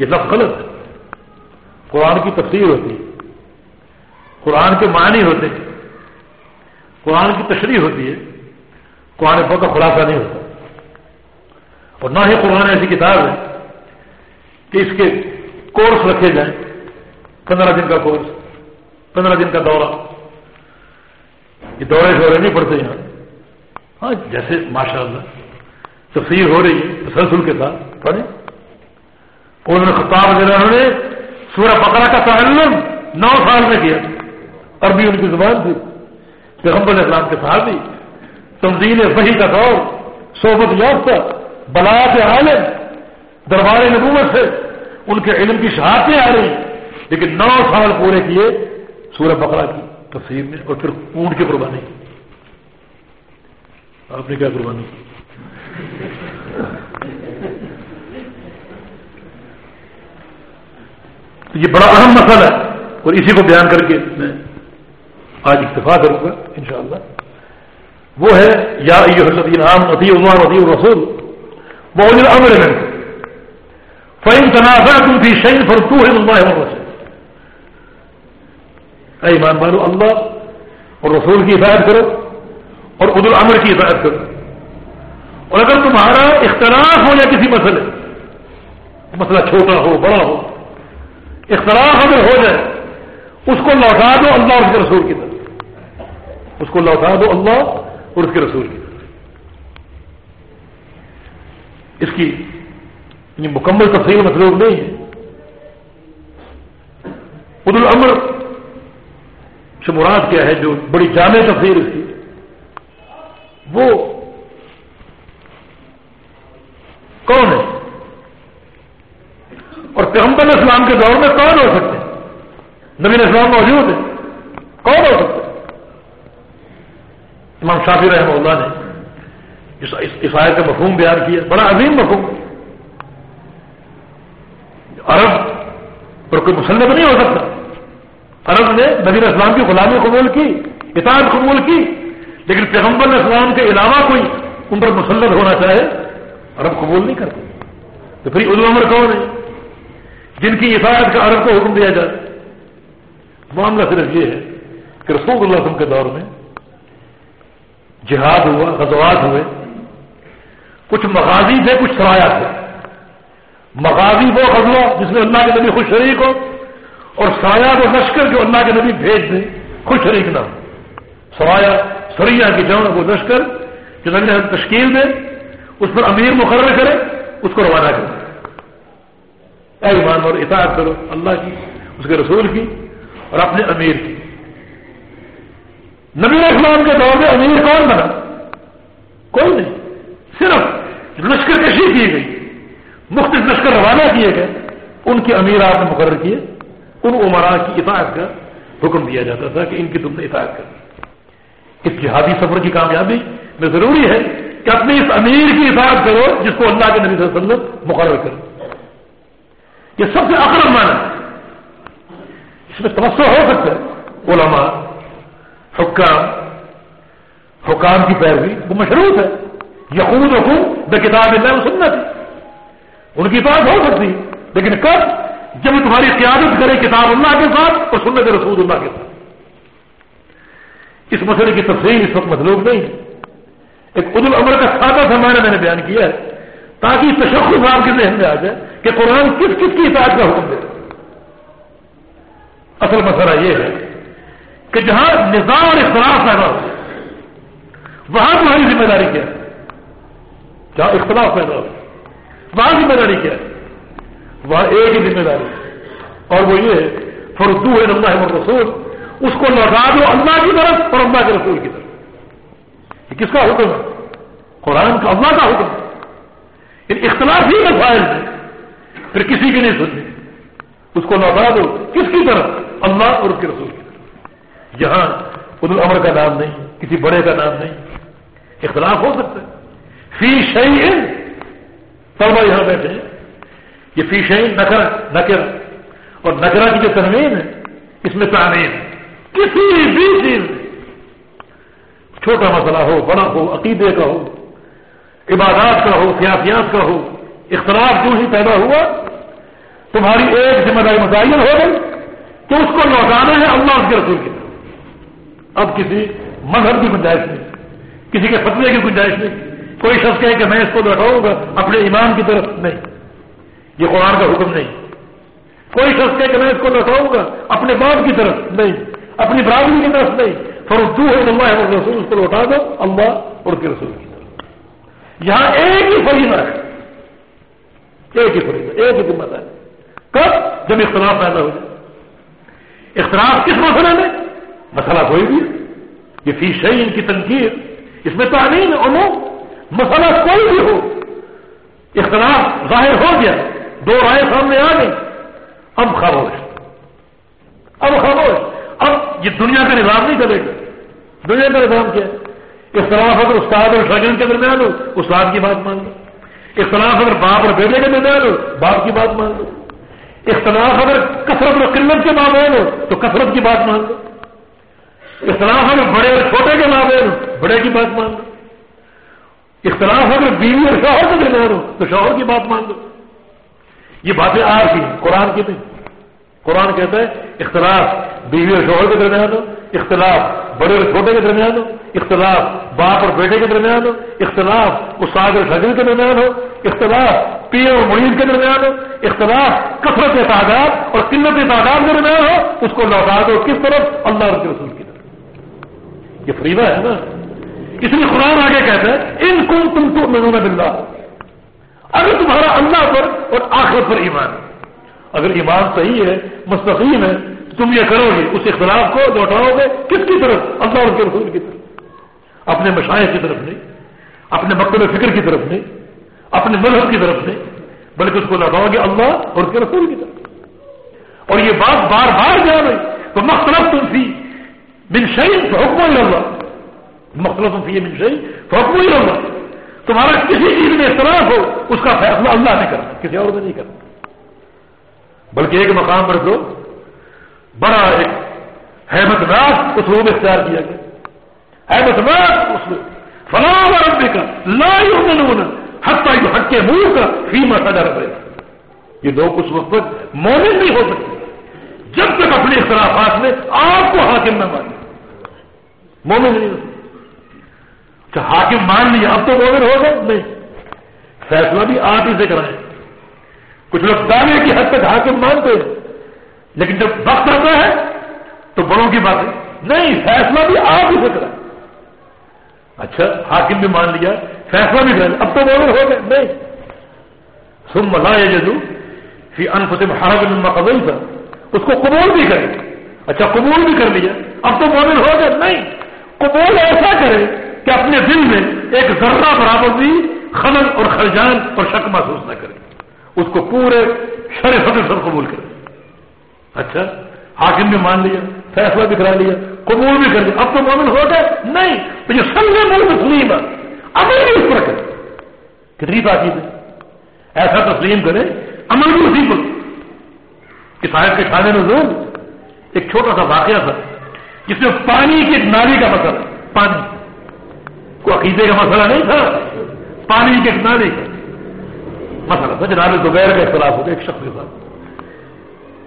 یہ لفظ غلط ہے۔ قرآن کی تفسیر ہوتی ہے۔ قرآن کے معنی ہوتے ہیں۔ قرآن کی تشریح ہوتی ہے۔ قرآن کا خلاصہ نہیں ہوتا۔ اور نہ ہی قرآن ایسی کتاب ہے کہ اس کے کورس رکھے جائیں۔ پندرہ دن کا کورس پندرہ دن کا دورہ۔ یہ دورے شورے نہیں پڑتے یہاں۔ ہاں جیسے ماشاء اللہ تفسیر ہو رہی ہے تسلسل کے ساتھ۔ پڑھیں۔ انہوں نے خطاب وغیرہ نے سورہ بکرا کا تعلم نو سال میں کیا، عربی ان کی زبان تھی، پیغمبر اسلام کے ساتھ بھی تنظیم وحی کا دور، صحبت یافتہ بلا کے عالم، دربار نبوت سے ان کے علم کی شہادتیں آ رہی، لیکن نو سال پورے کیے سورہ بکرا کی تفسیر میں اور پھر اونٹ کی قربانی کی۔ آپ نے کیا قربانی کی؟ تو یہ بڑا اہم مسئلہ ہے اور اسی کو بیان کر کے میں آج اکتفا کروں گا، انشاءاللہ۔ وہ ہے، یا الدین عام نتی عمر نتی رسول وہ امر میں فعم تنازع تم تھی شہید فر ہے رسول اے ایمان مانو اللہ اور رسول کی ہدایت کرو اور عد العمر کی ہدایت کرو۔ اور اگر تمہارا اختلاف ہو یا کسی مسئلے، مسئلہ چھوٹا ہو، بڑا ہو اختلاف اگر ہو جائے، اس کو لوٹا دو اللہ اور اس کے رسول کی طرف۔ اس کو لوٹا دو اللہ اور اس کے رسول کی طرف۔ اس کی یعنی مکمل تفصیل مطلوب نہیں ہے۔ عد العمر سے مراد کیا ہے؟ جو بڑی جامع تفصیل اس کی۔ وہ کون ہے؟ اور پیغمبر اسلام کے دور میں کون ہو سکتے؟ نبی اسلام موجود ہے کون ہو سکتے؟ امام شافی رحمہ اللہ نے اس آیت کا مفہوم بیان کیا۔ بڑا عظیم مفہوم۔ عرب پر کوئی مسلم نہیں ہو سکتا۔ عرب نے نبی اسلام کی غلامی قبول کی، اطاعت قبول کی، لیکن پیغمبر اسلام کے علاوہ کوئی ان پر مسلط ہونا چاہے، عرب قبول نہیں کرتے۔ تو پھر عمر کون ہے جن کی اطاعت کا عرب کو حکم دیا جائے۔ معاملہ صرف یہ ہے کہ رسول اللہ وسلم کے دور میں جہاد ہوا، غزوات ہوئے۔ کچھ مغازی تھے، کچھ سرایا تھے۔ مغازی وہ غزوہ جس میں اللہ کے نبی خوش شریک ہو اور سایہ وہ لشکر جو اللہ کے نبی بھیج دیں، خوش شریک نہ ہو۔ سرایا سریا کی جان وہ لشکر جو نبی تشکیل دے، اس پر امیر مقرر کرے، اس کو روانہ کرے۔ اے ایمان اور اطاعت کرو۔ اللہ کی، اس کے رسول کی اور اپنے امیر کی۔ نبی اسلام کے دور میں امیر کون بنا؟ کوئی نہیں۔ صرف لشکر کشی کی گئی۔ مختلف لشکر روانہ کیے گئے۔ ان کے امیر آپ نے مقرر کیے۔ ان عمرا کی اطاعت کا حکم دیا جاتا تھا کہ ان کی تم نے اطاعت کرنی اس جہادی سفر کی کامیابی میں ضروری ہے کہ اپنے اس امیر کی اطاعت کرو جس کو اللہ کے نبی صلی اللہ علیہ وسلم مقرر کرو یہ سب سے اقرب مانا اس میں توسع ہو سکتا ہے۔ علماء، حکام حکام کی پیروی وہ مشروط ہے۔ یقون حکوم بے کتاب اللہ سننا تھی ان کی بات ہو سکتی لیکن کب؟ جب تمہاری قیادت کرے کتاب اللہ کے ساتھ اور سنت رسول اللہ کے ساتھ۔ اس مسئلے کی تفصیل اس وقت مطلوب نہیں ہے۔ ایک عد العمر کا سادہ سامان میں نے بیان کیا ہے۔ تاکہ تشخص آپ کے ذہن میں آ جائے۔ کہ قرآن کس کس کی اطاعت کا حکم دے اصل مسئلہ یہ ہے کہ جہاں نظام اور اختلاف پیدا ہو وہاں تمہاری ذمہ داری کیا ہے؟ جہاں اختلاف پیدا ہو وہاں ذمہ داری کیا ہے؟ وہاں ایک ہی ذمہ داری اور وہ یہ ہے، فردو ہے اللہ رسول، اس کو لوٹا دو اللہ کی طرف اور اللہ کے رسول کی طرف۔ یہ کس کا حکم ہے؟ قرآن کا، اللہ کا حکم ہے۔ ان اختلافی مسائل میں پھر کسی کی نہیں سننی اس کو لوٹا دو۔ کس کی طرف؟ اللہ اور اس کے رسول کی طرف۔ یہاں عد العمر کا نام نہیں، کسی بڑے کا نام نہیں۔ اختلاف ہو سکتا ہے۔ فی شہی طلبا یہاں بیٹھے ہیں۔ یہ فی شہی نکر نکر اور نکرا کی جو تنوین ہے، اس میں تعمیر کسی بھی چیز چھوٹا مسئلہ ہو، بڑا ہو، عقیدے کا ہو، عبادات کا ہو، سیاسیات کا ہو اختلاف جو ہی پیدا ہوا، تمہاری ایک ذمہ داری متعین ہو گئی تو اس کو لوٹانا ہے اللہ اس کے رسول کی اب کسی مذہب کی گنجائش نہیں، کسی کے فتوے کی گنجائش نہیں۔ کوئی شخص کہے کہ میں اس کو لوٹاؤں گا، اپنے ایمان کی طرف نہیں۔ یہ قرآن کا حکم نہیں۔ کوئی شخص کہے کہ میں اس کو لوٹاؤں گا، اپنے باپ کی طرف نہیں، اپنی برادری کی طرف نہیں۔ فروتو ہے اللہ اور رسول اس کو لوٹا دو، اللہ اور کے رسول کی طرف۔ یہاں ایک ہی فریضہ ہے۔ ایک ہی فریضہ ایک ہی ذمہ ہے کب؟ جب اختلاف پیدا ہو جائے۔ اختلاف کس مسئلے میں؟ مسئلہ کوئی بھی یہ فی شہی ان کی تنقید اس میں تعلیم ہے مسئلہ کوئی بھی ہو۔ اختلاف ظاہر ہو گیا۔ دو رائے سامنے آ گئی۔ اب خاموش۔ اب خاموش۔ اب یہ دنیا کا نظام نہیں چلے گا۔ دنیا کا نظام کیا ہے؟ اختلاف اگر استاد اور شاگرد کے درمیان ہو، استاد کی بات مان لو۔ اختلاف اگر باپ اور بیٹے کے درمیان ہو، باپ کی بات مان لو۔ اختلاف اگر کثرت اور قلت کے مابین ہو، تو کثرت کی بات مان لو۔ اختلاف اگر بڑے اور چھوٹے کے مابین ہو، بڑے کی بات مان لو۔ اختلاف اگر بیوی اور شوہر کے درمیان ہو، تو شوہر کی بات مان لو۔ یہ باتیں آپ کی قرآن کی نہیں۔ قرآن کہتا ہے، اختلاف بیوی اور شوہر کے درمیان ہو اختلاف بڑے اور چھوٹے کے درمیان ہو، اختلاف باپ اور بیٹے کے درمیان ہو، اختلاف استاد اور شجر کے درمیان ہو، اختلاف پیر اور مرید کے درمیان ہو، اختلاف کثرت تعداد اور قلت تعداد کے درمیان ہو، اس کو لوٹا دو کس طرف؟ اللہ کے رسول کی طرف۔ یہ فریدہ ہے نا۔ اس لیے قرآن آگے کہتا ہے، ان کو تم تو میں بلّہ اگر تمہارا اللہ پر اور آخرت پر ایمان اگر ایمان صحیح ہے، مستقیم ہے تم یہ کرو گے، اس اختلاف کو لوٹاؤ گے، کس کی طرف؟ اللہ اور کے رسول کی طرف۔ اپنے مشاہد کی طرف نہیں، اپنے مکتب فکر کی طرف نہیں، اپنے مذہب کی طرف نہیں، بلکہ اس کو لوٹاؤ گے اللہ اور اس کے رسول کی طرف۔ اور یہ بات بار بار جا رہی۔ تو مختلف تم تھی بن شہید حکم اللہ۔ مختلف تم تھی بن شہید حکم ہی اللہ۔ تمہارا کسی چیز میں اختلاف ہو، اس کا فیصلہ اللہ نے کرنا، کسی اور نے نہیں کرنا۔ بلکہ ایک مقام پر تو بڑا ایک حیمت ناک اسلوب اختیار کیا گیا۔ حیمت ناک اسلوب۔ فلاں ربے کا لا یؤمنون حتی جو کے منہ کا فیما سجا یہ لوگ اس وقت مومن نہیں ہو سکتے جب تک اپنے اختلافات میں آپ کو حاکم نہ مانے۔ مومن نہیں ہو سکتے۔ اچھا حاکم مان لیا، اب تو مومن ہو گئے۔ نہیں۔ فیصلہ بھی آپ ہی سے کرائیں۔ کچھ لوگ دانے کی حد تک حاکم مانتے ہیں۔ لیکن جب وقت آتا ہے تو بڑوں کی بات ہے نہیں، فیصلہ بھی آپ ہی سے کرا اچھا حاکم بھی مان لیا، فیصلہ بھی کریں۔ اب تو بولے ہو گئے۔ نہیں۔ سم ملا یہ جدو فی انفتم حرب قبول تھا اس کو قبول بھی کرے اچھا قبول بھی کر لیا۔ اب تو مومن ہو گئے۔ نہیں۔ قبول ایسا کرے کہ اپنے دل میں ایک ذرہ برابر بھی خلل اور خرجان اور شک محسوس نہ کرے اس کو پورے شر فتح قبول کرے اچھا حاکم بھی مان لیا، فیصلہ بھی کرا لیا، قبول بھی کر لیا۔ اب تو مومن ہو گئے؟ نہیں، تو جو سب مل مسلم ہے۔ عمل بھی اس پر کرے۔ کتنی تاکید ہے؟ ایسا تسلیم کرے، عمل بھی اسی پر۔ کہ صاحب کے کھانے میں ضرور ایک چھوٹا سا واقعہ تھا، جس میں پانی کی ایک نالی کا مسئلہ پانی۔ کو عقیدے کا مسئلہ نہیں تھا؟ پانی کے ایک نالی کا مسئلہ تھا۔ جناب دوبہر کا اختلاف ہوگا ایک شخص کے ساتھ۔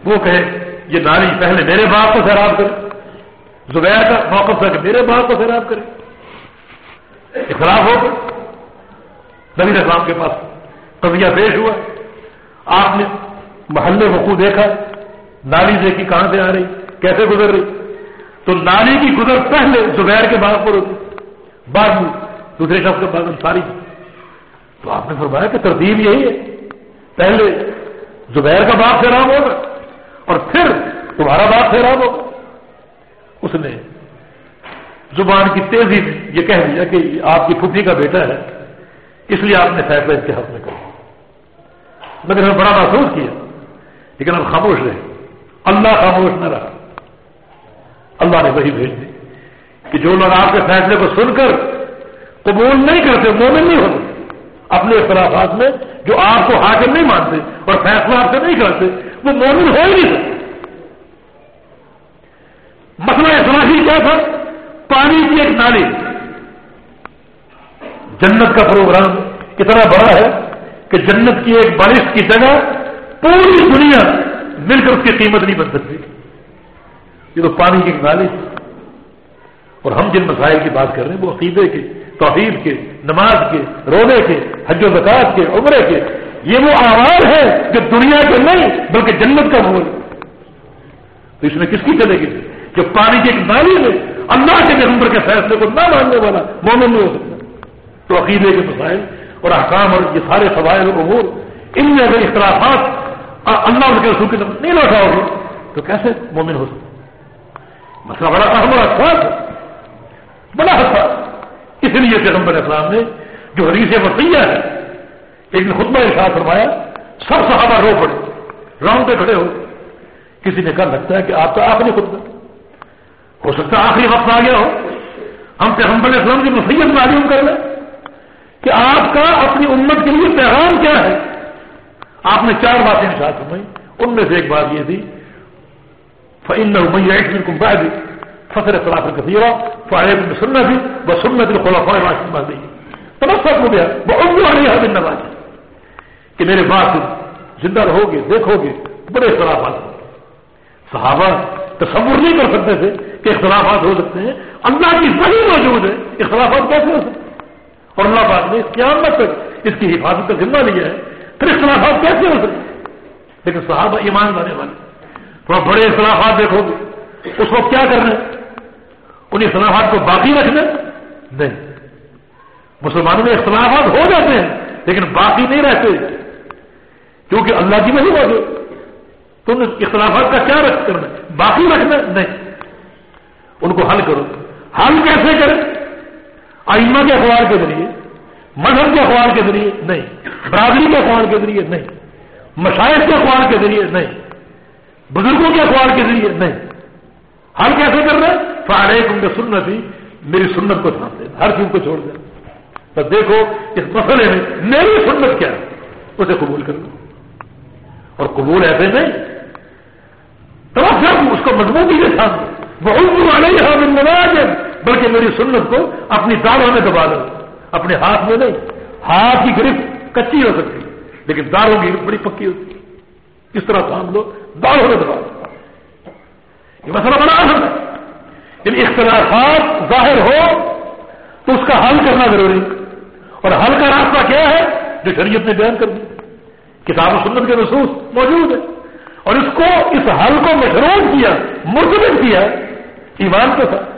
وہ کہے، یہ ناری پہلے میرے باپ کو سیراب کرے. زبیر کا موقف تھا کہ میرے باپ کو سیراب کرے۔ اختلاف ہو نبی اسلام کے پاس قضیہ پیش ہوا۔ آپ نے محلے وقوع دیکھا، نالی دیکھی، کہاں سے آ رہی، کیسے گزر رہی۔ تو نالی کی گزر پہلے زبیر کے باپ پر ہوتی۔ بعد میں دوسرے شخص کے بعد ساری تو آپ نے فرمایا کہ ترتیب یہی ہے۔ پہلے زبیر کا باپ سیراب ہوگا اور پھر تمہارا باپ سیراب ہوگا اس نے زبان کی تیزی یہ کہہ دیا کہ آپ کی پھوپھی کا بیٹا ہے، اس لیے آپ نے فیصلہ اس کے حق میں کہا مگر ہمیں بڑا محسوس کیا، لیکن ہم خاموش رہے۔ اللہ خاموش نہ رہا۔ اللہ نے وہی بھیج دی کہ جو لوگ آپ کے فیصلے کو سن کر قبول نہیں کرتے، مومن نہیں ہوتے، اپنے اختلافات میں جو آپ کو حاکم نہیں مانتے اور فیصلہ آپ سے نہیں کرتے وہ مومن ہو ہی نہیں سکتے مسئلہ اصلاحی کیا تھا۔ پانی کی ایک نالی۔ جنت کا پروگرام اتنا بڑا ہے کہ جنت کی ایک بارش کی جگہ پوری دنیا مل کر اس کی قیمت نہیں بن سکتی۔ یہ تو پانی کی ایک نالی اور ہم جن مسائل کی بات کر رہے ہیں، وہ عقیدے کے، توحید کے، نماز کے رونے کے، حج و زکات کے، عمرے کے یہ وہ آواز ہے جو دنیا کے نہیں بلکہ جنت کا مول تو اس میں کس کی چلے گی؟ جو پانی کی ایک نالی میں اللہ کے نمبر کے فیصلے کو نہ ماننے والا مومن نہیں ہو سکتا۔ تو عقیدے کے مسائل اور احکام اور یہ سارے فوائد امور، ان میں اگر اختلافات اللہ کے رسول کی طرف نہیں لوٹاؤ گے تو کیسے مومن ہو سکتا؟ مسئلہ بڑا اہم اور حساس بڑا حساس اس لیے پیغمبر اسلام نے جو حدیث وسیع ہے ایک نے خطبہ ارشاد فرمایا، سب صحابہ رو پڑے راؤنڈ پہ کھڑے ہو۔ کسی نے کہا، لگتا ہے کہ آپ کا آخری خطبہ۔ ہو سکتا ہے آخری وقت آ گیا ہو۔ ہم پیغمبر اسلام کی مسیت معلوم کر لیں کہ آپ کا اپنی امت کے لیے پیغام کیا ہے۔ آپ نے چار باتیں ارشاد فرمائی۔ ان میں سے ایک بات یہ تھی فن میاں ایک دن دی فصل خلاف کثیرہ فائد سننا بھی وہ سننا دل خلا فائد راشن باز ہو گیا وہ اردو والی ہے بن نواز کہ میرے بات زندہ رہو گے، دیکھو گے، بڑے اختلافات صحابہ تصور نہیں کر سکتے تھے کہ اختلافات ہو سکتے ہیں۔ اللہ کی صحیح موجود ہے، اختلافات کیسے ہو سکتے اور اللہ پاک نے قیامت تک اس کی حفاظت کا ذمہ لیا ہے۔ پھر اختلافات کیسے ہو سکتے لیکن صحابہ ایمان لانے والے تھوڑا بڑے اختلافات دیکھو گے۔ اس وقت کیا کرنا ہے؟ ان اختلافات کو باقی رکھنا؟ نہیں۔ مسلمانوں میں اختلافات ہو جاتے ہیں، لیکن باقی نہیں رہتے۔ کیونکہ اللہ کی نہیں موجود تو ان اختلافات کا کیا رکھ کرنا باقی رکھنا نہیں۔ ان کو حل کرو۔ حل کیسے کریں؟ آئمہ کے اخبار کے ذریعے، مذہب کے اخبار کے ذریعے؟ نہیں۔ برادری کے اخبار کے ذریعے؟ نہیں۔ مشاہد کے اخبار کے ذریعے؟ نہیں۔ بزرگوں کے اخبار کے ذریعے؟ نہیں۔ حل کیسے کرنا فارے ان کے سنت ہی میری سنت کو چھوڑ دیں ہر چیز کو چھوڑ دیں تو دیکھو، اس مسئلے میں میری سنت کیا ہے؟ اسے قبول کر لو اور قبول ایسے نہیں تو اس کو مضبوطی کے ساتھ۔ وہ اردو والے یہاں بلکہ میری سنت کو اپنی داروں میں دبا لو اپنے ہاتھ میں نہیں، ہاتھ کی گرفت کچی ہو سکتی۔ لیکن داروں کی گرفت بڑی پکی ہوتی۔ اس طرح کام لو داروں میں دبا لو یہ مسئلہ بڑا اہم ہے۔ جب اختلافات ظاہر ہو تو اس کا حل کرنا ضروری اور حل کا راستہ کیا ہے؟ جو شریعت نے بیان کر دیا کتاب و سنت کے محسوس موجود ہے اور اس کو، اس حل کو محروم کیا مرتبط کیا ایمان کے ساتھ۔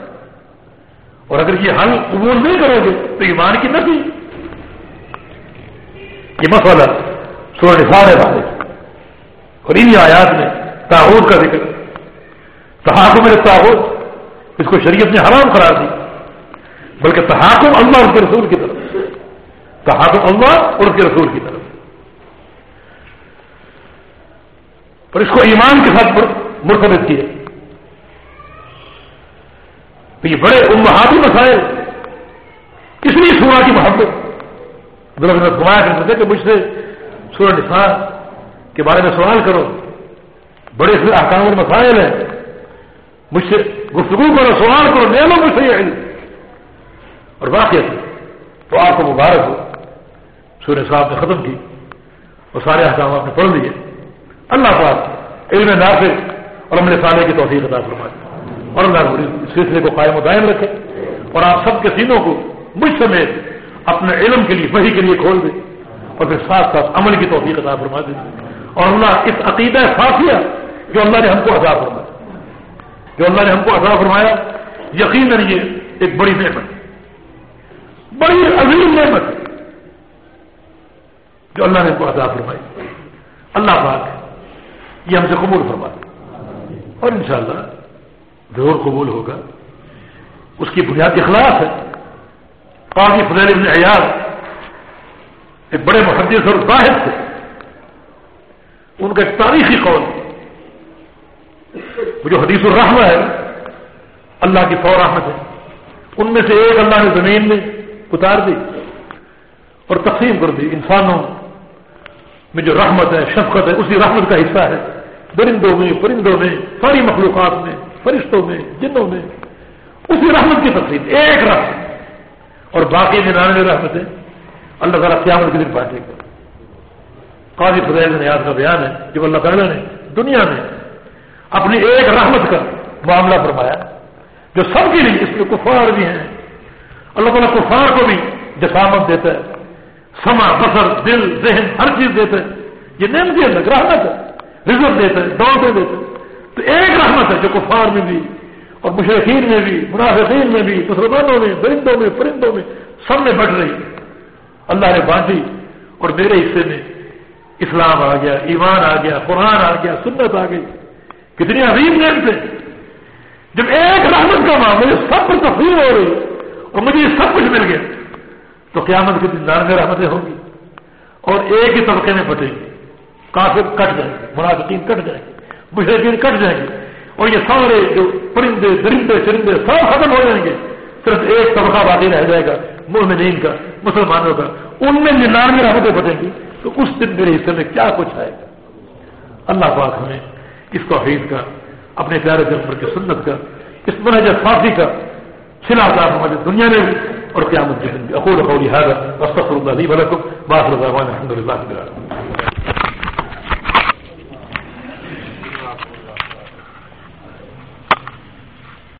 اور اگر یہ حل قبول نہیں کرو گے تو ایمان کی نفی۔ یہ مسئلہ سورج سارے والے اور انہیں آیات میں تاحود کا ذکر۔ تحاکم میرے تاحود اس کو شریعت نے حرام قرار دی۔ بلکہ تحاکم اللہ اور کے رسول کی طرف۔ تحاکم اللہ اور اس کے رسول کی طرف۔ اور اس کو ایمان کے ساتھ مرتبط کیے تو یہ بڑے امہاتی مسائل۔ اس لیے سورا کی محبت۔ گھمایا کرتے تھے کہ مجھ سے سورہ نساء کے بارے میں سوال کرو۔ بڑے سے احکام مسائل ہیں۔ مجھ سے گفتگو کرو، سوال کرو لے لو مجھ سے یہ علم اور واقع تو آپ کو مبارک ہو۔ سورہ صاحب نے ختم کی اور سارے احکام آپ نے پڑھ لیے۔ اللہ پاک علم نافذ اور ہم نے سارے کی توفیق عطا فرما اور اللہ اس سلسلے کو قائم و دائم رکھے اور آپ سب کے سینوں کو مجھ سمیت اپنے علم کے لیے وہی کے لیے کھول دے اور پھر ساتھ ساتھ عمل کی توفیق عطا فرما دے۔ اور اللہ، اس عقیدہ خاصیہ جو اللہ نے ہم کو عطا فرمایا، جو اللہ نے ہم کو عطا فرمایا، یقیناً یہ ایک بڑی نعمت بڑی عظیم نعمت جو اللہ نے ہم کو عطا فرمائی۔ اللہ پاک یہ ہم سے قبول فرما اور انشاءاللہ ضرور قبول ہوگا۔ اس کی بنیاد اخلاص ہے۔ قاضی فضیل ابن عیاض ایک بڑے محدث اور واحد تھے۔ ان کا ایک تاریخی قول۔ وہ جو حدیث الرحمہ ہے، اللہ کی فور رحمت ہے۔ ان میں سے ایک اللہ نے زمین میں اتار دی اور تقسیم کر دی۔ انسانوں میں جو رحمت ہے، شفقت ہے، اسی رحمت کا حصہ ہے۔ درندوں میں، پرندوں میں، ساری مخلوقات میں، فرشتوں میں، جنوں میں۔ اسی رحمت کی تقسیم، ایک رحمت۔ اور باقی ننانوے رحمتیں۔ اللہ تعالیٰ قیامت کے دن بانٹے گا۔ قاضی فضیل نیاز کا بیان ہے، جب اللہ تعالیٰ نے دنیا میں اپنی ایک رحمت کا معاملہ فرمایا، جو سب کے لیے اس میں کفار بھی ہیں۔ اللہ تعالیٰ کفار کو بھی جسامت دیتا ہے۔ سما بسر دل، ذہن، ہر چیز دیتا ہے۔ یہ نیم دیا رحمت ہے۔ رزق دیتا ہے دوڑتے دیتے تو ایک رحمت ہے جو کفار میں بھی، اور مشرقین میں بھی، منافقین میں بھی، مسلمانوں میں، درندوں میں، پرندوں میں، سب میں بٹ رہی۔ اللہ نے بانٹی اور میرے حصے میں اسلام آ گیا، ایمان آ گیا، قرآن آ گیا، سنت آ گئی۔ کتنی عظیم نیم تھے جب ایک رحمت کا ماں، مجھے سب پر تفریح ہو رہی، اور مجھے یہ سب کچھ مل گیا، تو قیامت کے دن میں رحمتیں ہوں گی، اور ایک ہی طبقے میں بٹے گی۔ کافر کٹ جائیں گے، منافقین کٹ جائیں گے مشرقین کٹ جائیں گے، اور یہ سارے جو پرندے، درندے، چرندے سب ختم ہو جائیں گے۔ صرف ایک طبقہ باقی رہ جائے گا، مومنین کا، مسلمانوں کا۔ ان میں ننانوے رحمتیں بٹیں گی تو اس دن میرے حصے میں کیا کچھ آئے گا اللہ پاک ہمیں اس توحید کا، اپنے پیارے جنفر کی سنت کا، اس منہج فاسی کا سلا تھا ہمارے دنیا میں بھی اور قیامت کے دن بھی۔ اقول قولی هذا، واستغفر الله لي ولكم واخر دعوانا الحمد لله رب العالمين۔